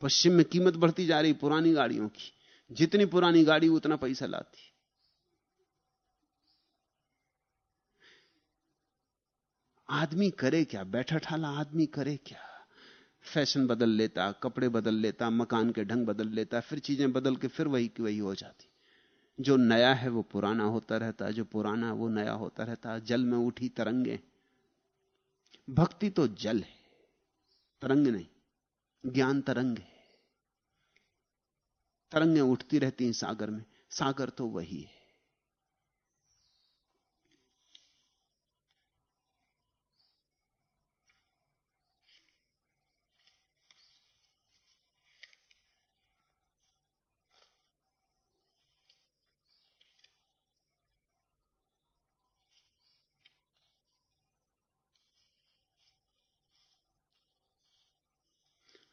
पश्चिम में कीमत बढ़ती जा रही पुरानी गाड़ियों की। जितनी पुरानी गाड़ी, उतना पैसा लाती। आदमी करे क्या? बैठा ठाला आदमी करे क्या? फ़ैशन बदल लेता, कपड़े बदल लेता, मकान के ढंग बदल लेता, फिर चीज़ें बदल के फिर वही की वही हो जाती। जो नया है वो पुराना होता रहता, जो पुराना वो नया होता रहता। जल में उठी तरंगे। भक्ति तो जल है, तरंग नहीं, ज्ञान तरंग है। तरंगें उठती रहती हैं सागर में, सागर तो वही है।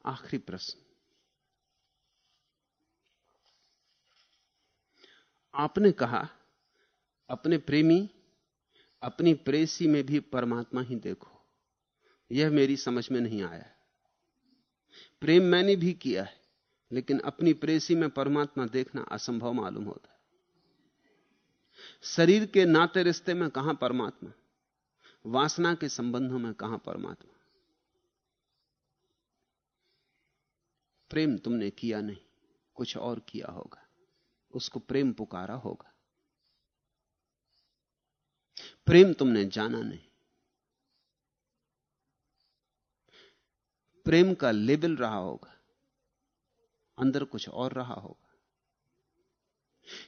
आखिरी प्रश्न आपने कहा, अपने प्रेमी, अपनी प्रेसी में भी परमात्मा ही देखो। यह मेरी समझ में नहीं आया। प्रेम मैंने भी किया है, लेकिन अपनी प्रेसी में परमात्मा देखना असंभव मालूम होता है। शरीर के नाते रिश्ते में कहाँ परमात्मा? वासना के संबंधों में कहाँ परमात्मा? प्रेम तुमने किया नहीं, कुछ और किया होगा, उसको प्रेम पुकारा होगा। प्रेम तुमने जाना नहीं। प्रेम का लेबल रहा होगा, अंदर कुछ और रहा होगा।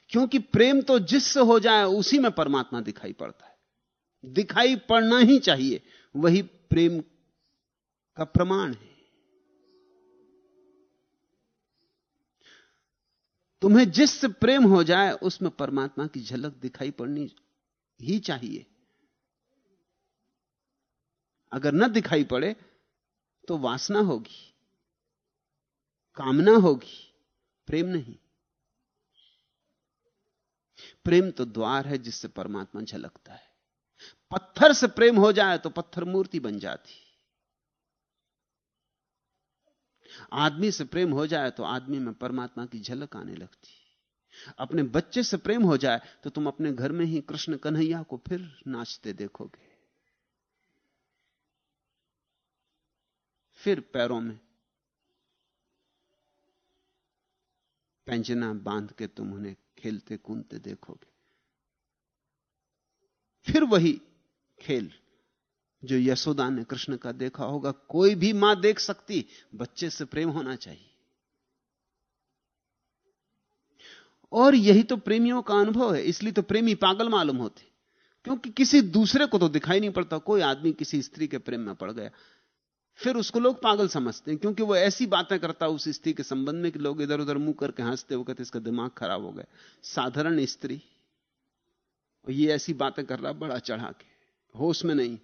क्योंकि प्रेम तो जिससे हो जाए, उसी में परमात्मा दिखाई पड़ता है। दिखाई पड़ना ही चाहिए, वही प्रेम का प्रमाण है। तुम्हें जिससे प्रेम हो जाए, उसमें परमात्मा की झलक दिखाई पड़नी ही चाहिए। अगर न दिखाई पड़े तो वासना होगी, कामना होगी, प्रेम नहीं। प्रेम तो द्वार है जिससे परमात्मा झलकता है। पत्थर से प्रेम हो जाए तो पत्थर मूर्ति बन जाती आदमी से प्रेम हो जाए तो आदमी में परमात्मा की झलक आने लगती। अपने बच्चे से प्रेम हो जाए तो तुम अपने घर में ही कृष्ण कन्हैया को फिर नाचते देखोगे। फिर पैरों में पैंजना बाँध के तुम उन्हें खेलते कूदते देखोगे। फिर वही खेल जो यशोदा ने कृष्ण का देखा होगा, कोई भी माँ देख सकती, बच्चे से प्रेम होना चाहिए। और यही तो प्रेमियों का अनुभव है, इसलिए तो प्रेमी पागल मालूम होते। क्योंकि किसी दूसरे को तो दिखाई नहीं पड़ता, कोई आदमी किसी स्त्री के प्रेम में पड़ गया। फिर उसको लोग पागल समझते हैं, क्योंकि वो ऐसी बातें करता, उस स्त्री के संबंध में कि लोग इधर उधर मुँह करके हँसते, वो कहते, इसका दिमाग खराब हो गया। साधारण स्त्री ये ऐसी बातें कर रहा, बड़ा चढ़ा के, होश में नहीं।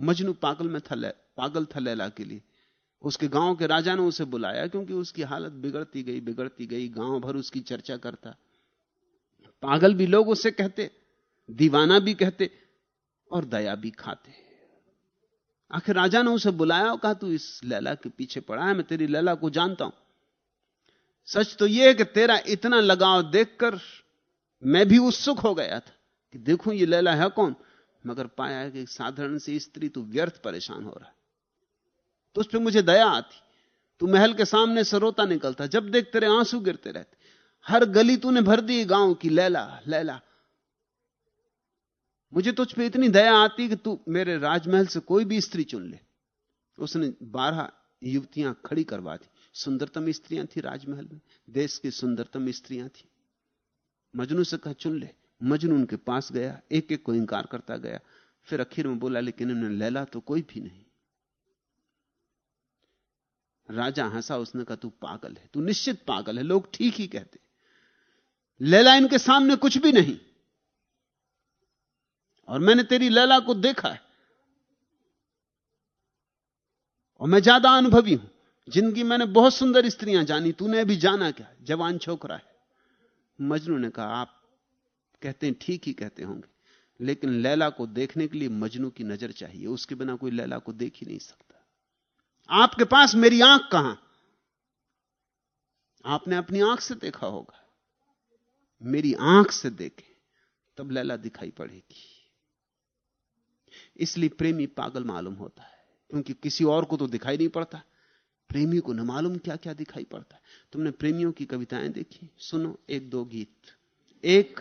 मजनू पागल में था पागल था लैला के लिए। उसके गाँव के राजा ने उसे बुलाया क्योंकि उसकी हालत बिगड़ती गई बिगड़ती गई, गाँव भर उसकी चर्चा करता। पागल भी लोग उसे कहते, दीवाना भी कहते और दया भी खाते। आखिर राजा ने उसे बुलाया और कहा, तू इस लैला के पीछे पड़ा है, मैं तेरी लैला को जानता हूँ। सच तो यह है कि तेरा इतना लगाव देखकर मैं भी उत्सुक हो गया था कि देखूँ ये लैला है कौन? मगर पाया कि साधारण सी स्त्री तू व्यर्थ परेशान हो रहा तो उस पर मुझे दया आती। तू महल के सामने से रोता निकलता, जब देख तेरे आँसू गिरते रहते। हर गली तूने भर दी गाँव की, लैला लैला। मुझे तुझ पे इतनी दया आती कि तू मेरे राजमहल से कोई भी स्त्री चुन ले। उसने बारह युवतियाँ खड़ी करवा दी। सुंदरतम स्त्रियाँ थी राजमहल में। देश की सुंदरतम स्त्रियाँ थी। मजनू से कहा, चुन ले। मजनू उनके पास गया एक एक को इंकार करता गया। फिर आखिर में बोला, लेकिन उन्हें लैला तो कोई भी नहीं। राजा हंसा, उसने कहा, तू पागल है, तू निश्चित पागल है, लोग ठीक ही कहते लैला इनके सामने कुछ भी नहीं। और मैंने तेरी लैला को देखा है। और मैं ज़्यादा अनुभवी हूँ। ज़िंदगी मैंने बहुत सुंदर स्त्रियाँ जानी, तूने अभी जाना क्या? जवान छोकरा है। मजनू ने कहा, आप कहते हैं, ठीक ही कहते होंगे। लेकिन लैला को देखने के लिए मजनू की नज़र चाहिए। उसके बिना कोई लैला को देख ही नहीं सकता। आपके पास मेरी आँख कहाँ? आपने अपनी आँख से देखा होगा। मेरी आँख से देखे, तब लैला दिखाई पड़ेगी। इसलिए प्रेमी पागल मालूम होता है। क्योंकि किसी और को तो दिखाई नहीं पड़ता। प्रेमी को न मालूम क्या क्या दिखाई पड़ता है। तुमने प्रेमियों की कविताएँ देखी। सुनो एक दो गीत। एक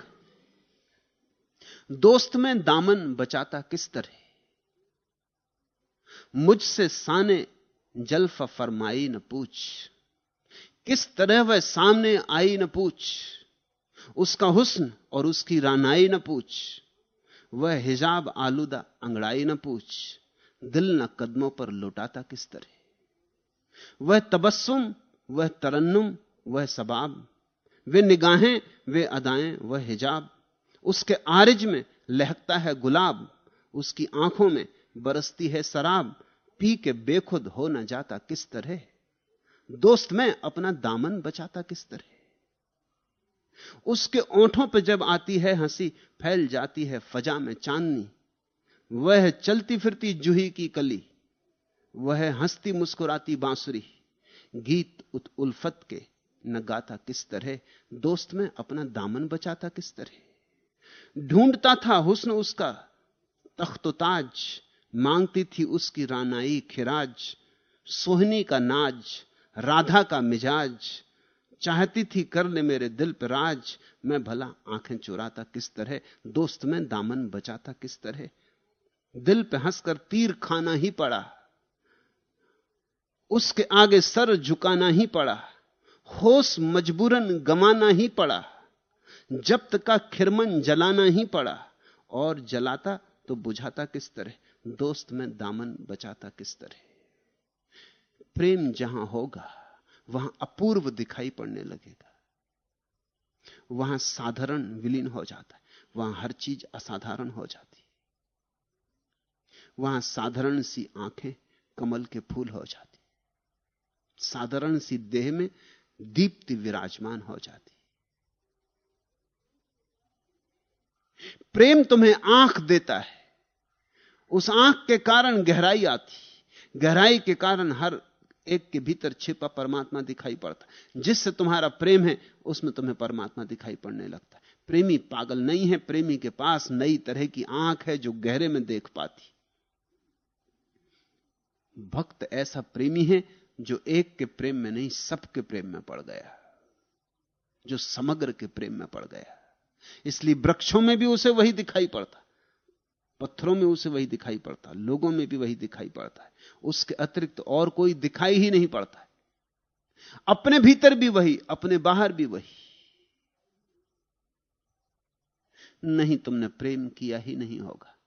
दोस्त में दामन बचाता किस तरह? मुझसे साने जल्फ फरमाई न पूछ। किस तरह वह सामने आई न पूछ? उसका हुस्न और उसकी रानाई न पूछ। वह हिजाब आलूदा अंगड़ाई न पूछ। दिल न कदमों पर लुटाता किस तरह? वह तबस्सुम, वह तरन्नुम, वह सबाब। वे निगाहें, वे अदाएँ, वह हिजाब। उसके आरिज में लहकता है गुलाब, उसकी आँखों में बरसती है शराब, पी के बेखुद हो न जाता किस तरह? दोस्त में अपना दामन बचाता किस तरह? उसके ओंठों पर जब आती है हँसी, फैल जाती है फजा में चांदनी। वह चलती फिरती जूही की कली। वह हंसती मुस्कुराती बांसुरी। गीत उत उल्फत के न गाता किस तरह? दोस्त में अपना दामन बचाता किस तरह? ढूंढता था हुस्न उसका। तख्तोताज मांगती थी उसकी रानाई खिराज। सोहनी का नाज, राधा का मिजाज। चाहती थी, कर ले मेरे दिल पर राज। मैं भला आँखें चुराता किस तरह? दोस्त में दामन बचाता किस तरह? दिल पे हंसकर तीर खाना ही पड़ा। उसके आगे सर झुकाना ही पड़ा। होश मजबूरन गमाना ही पड़ा। जब्त का खिरमन जलाना ही पड़ा और जलाता तो बुझाता किस तरह? दोस्त में दामन बचाता किस तरह? प्रेम जहाँ होगा, वहाँ अपूर्व दिखाई पड़ने लगेगा। वहाँ साधारण विलीन हो जाता है, वहाँ हर चीज़ असाधारण हो जाती वहाँ साधारण सी आँखें कमल के फूल हो जाती साधारण सी देह में दीप्ति विराजमान हो जाती प्रेम तुम्हें आँख देता है। उस आँख के कारण गहराई आती गहराई के कारण हर एक के भीतर छिपा परमात्मा दिखाई पड़ता जिससे तुम्हारा प्रेम है, उसमें तुम्हें परमात्मा दिखाई पड़ने लगता है। प्रेमी पागल नहीं है, प्रेमी के पास नई तरह की आँख है जो गहरे में देख पाती भक्त ऐसा प्रेमी है जो एक के प्रेम में नहीं सबके प्रेम में पड़ गया। जो समग्र के प्रेम में पड़ गया। इसलिए वृक्षों में भी उसे वही दिखाई पड़ता पत्थरों में उसे वही दिखाई पड़ता लोगों में भी वही दिखाई पड़ता है। उसके अतिरिक्त और कोई दिखाई ही नहीं पड़ता अपने भीतर भी वही, अपने बाहर भी वही। नहीं तुमने प्रेम किया ही नहीं होगा।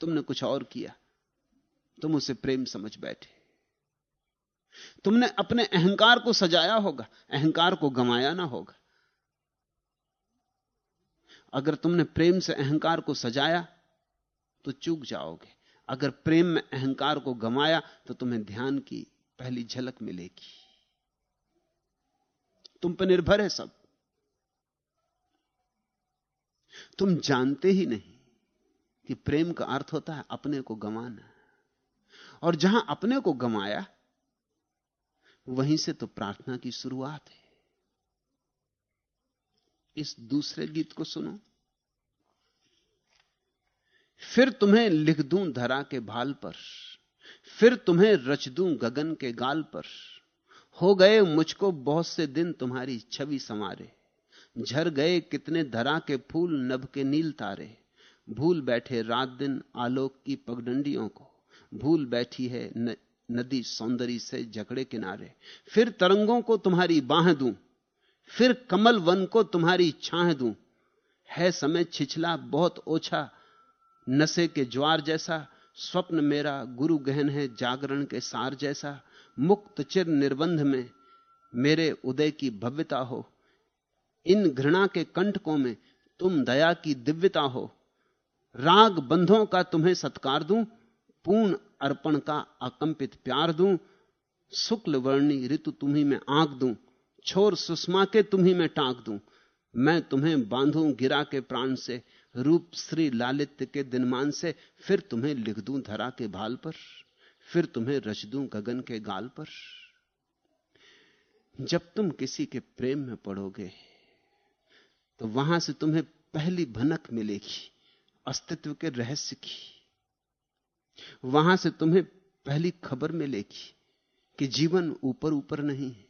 तुमने कुछ और किया। तुम उसे प्रेम समझ बैठे। तुमने अपने अहंकार को सजाया होगा। अहंकार को गमाया ना होगा। अगर तुमने प्रेम से अहंकार को सजाया तो चूक जाओगे। अगर प्रेम में अहंकार को गमाया तो तुम्हें ध्यान की पहली झलक मिलेगी। तुम पर निर्भर है सब। तुम जानते ही नहीं कि प्रेम का अर्थ होता है अपने को गंवाना और जहाँ अपने को गंवाया वहीं से तो प्रार्थना की शुरुआत है। इस दूसरे गीत को सुनो। फिर तुम्हें लिख दूँ धरा के भाल पर फिर तुम्हें रच दूँ गगन के गाल पर। हो गए मुझको बहुत से दिन तुम्हारी छवि संवारे झर गए कितने धरा के फूल नभ के नील तारे। भूल बैठे रात दिन आलोक की पगडंडियों को भूल बैठी है न, नदी सौंदर्य से जकड़े किनारे। फिर तरंगों को तुम्हारी बाह दूँ फिर कमल वन को तुम्हारी छाह दूँ। है समय छिछला, बहुत ओछा। नशे के ज्वार जैसा, स्वप्न मेरा गुरु गहन है जागरण के सार जैसा। मुक्त चिर निर्बंध में मेरे उदय की भव्यता हो। इन घृणा के कंटकों में तुम दया की दिव्यता हो। राग बंधों का तुम्हें सत्कार दूँ, पूर्ण अर्पण का अकंपित प्यार दूँ। शुक्ल वर्णी ऋतु तुम्ही में आंक दूँ। छोर सुषमा के तुम्ही में टांक दूँ। मैं तुम्हें बांधूं गिरा के प्राण से, रूप श्री लालित्य के दिनमान से, फिर तुम्हें लिख दूँ धरा के भाल पर, फिर तुम्हें रच दूँ गगन के गाल पर। जब तुम किसी के प्रेम में पड़ोगे तो वहाँ से तुम्हें पहली भनक मिलेगी, अस्तित्व के रहस्य की। वहाँ से तुम्हें पहली खबर मिलेगी कि जीवन ऊपर ऊपर नहीं है।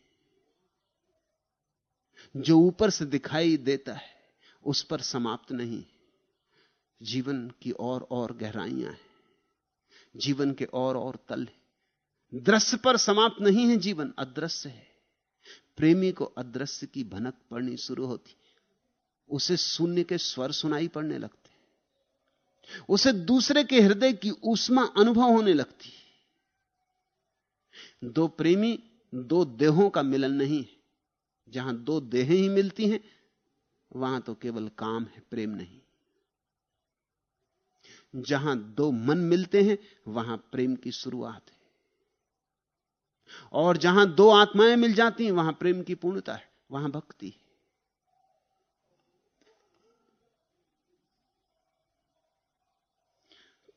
जो ऊपर से दिखाई देता है, उस पर समाप्त नहीं। जीवन की और और गहराइयाँ हैं। जीवन के और और तल है। दृश्य पर समाप्त नहीं है जीवन, अदृश्य है। प्रेमी को अदृश्य की भनक पड़नी शुरू होती। उसे शून्य के स्वर सुनाई पड़ने लगते। उसे दूसरे के हृदय की ऊष्मा अनुभव होने लगती। दो प्रेमी, दो देहों का मिलन नहीं है। जहाँ दो देहें ही मिलती हैं, वहाँ तो केवल काम है, प्रेम नहीं। जहाँ दो मन मिलते हैं, वहाँ प्रेम की शुरुआत है। और जहाँ दो आत्माएँ मिल जाती हैं, वहाँ प्रेम की पूर्णता है, वहाँ भक्ति है।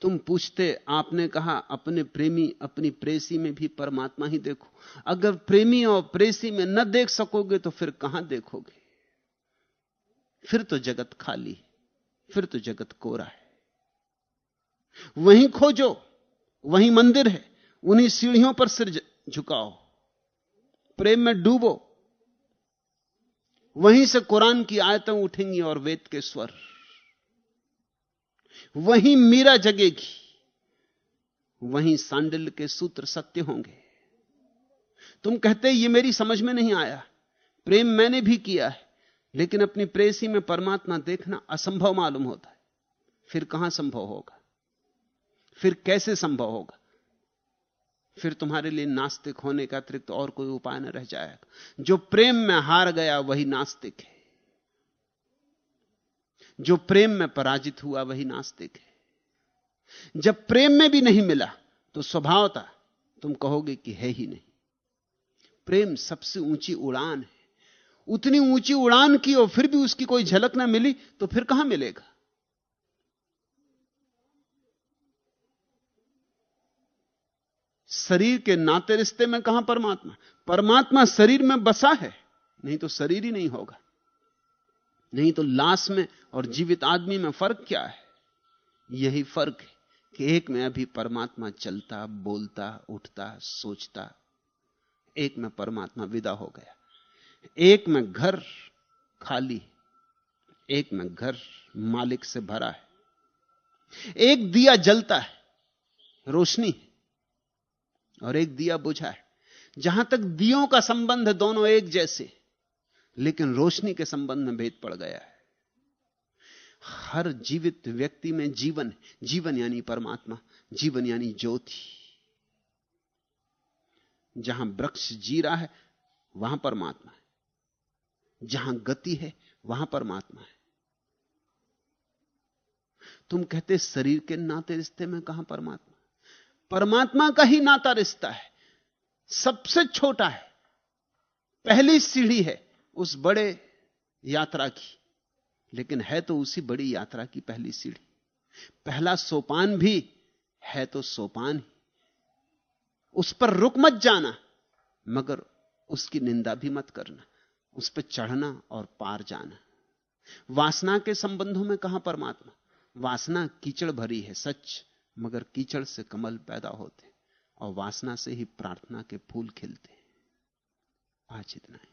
तुम पूछते, आपने कहा, अपने प्रेमी, अपनी प्रेसी में भी परमात्मा ही देखो। अगर प्रेमी और प्रेसी में न देख सकोगे तो फिर कहाँ देखोगे? फिर तो जगत खाली फिर तो जगत कोरा है। वहीं खोजो, वहीं मंदिर है, उन्हीं सीढ़ियों पर सिर झुकाओ। प्रेम में डूबो। वहीं से कुरान की आयतें उठेंगी और वेद के स्वर। वहीं मीरा जगेगी। वहीं सांडिल के सूत्र सत्य होंगे। तुम कहते ये मेरी समझ में नहीं आया। प्रेम मैंने भी किया है, लेकिन अपनी प्रेसी में परमात्मा देखना असंभव मालूम होता है। फिर कहाँ संभव होगा? फिर कैसे संभव होगा? फिर तुम्हारे लिए नास्तिक होने का अतिरिक्त और कोई उपाय न रह जाएगा। जो प्रेम में हार गया, वही नास्तिक है। जो प्रेम में पराजित हुआ वही नास्तिक है। जब प्रेम में भी नहीं मिला तो स्वभावता तुम कहोगे कि है ही नहीं। प्रेम सबसे ऊँची उड़ान है। उतनी ऊँची उड़ान की और फिर भी उसकी कोई झलक ना मिली तो फिर कहाँ मिलेगा? शरीर के नाते रिश्ते में कहाँ परमात्मा? परमात्मा शरीर में बसा है, नहीं तो शरीर ही नहीं होगा। नहीं तो लाश में और जीवित आदमी में फ़र्क क्या है? यही फ़र्क है कि एक में अभी परमात्मा चलता, बोलता, उठता, सोचता, एक में परमात्मा विदा हो गया। एक में घर खाली, एक में घर मालिक से भरा है। एक दिया जलता है, रोशनी और एक दिया बुझा है। जहाँ तक दियों का संबंध दोनों एक जैसे, लेकिन रोशनी के संबंध में भेद पड़ गया है। हर जीवित व्यक्ति में जीवन जीवन यानी परमात्मा, जीवन यानी ज्योति। जहाँ वृक्ष जी रहा है, वहाँ परमात्मा है। जहाँ गति है, वहाँ परमात्मा है। तुम कहते शरीर के नाते रिश्ते में कहाँ परमात्मा? परमात्मा का ही नाता रिश्ता है। सबसे छोटा है। पहली सीढ़ी है उस बड़े यात्रा की। लेकिन है तो उसी बड़ी यात्रा की पहली सीढ़ी। पहला सोपान भी है तो सोपान ही। उस पर रुक मत जाना, मगर उसकी निंदा भी मत करना, उस पर चढ़ना और पार जाना। वासना के संबंधों में कहा परमात्मा, वासना कीचड़ भरी है सच, मगर कीचड़ से कमल पैदा होते, और वासना से ही प्रार्थना के फूल खिलते। आज इतना है।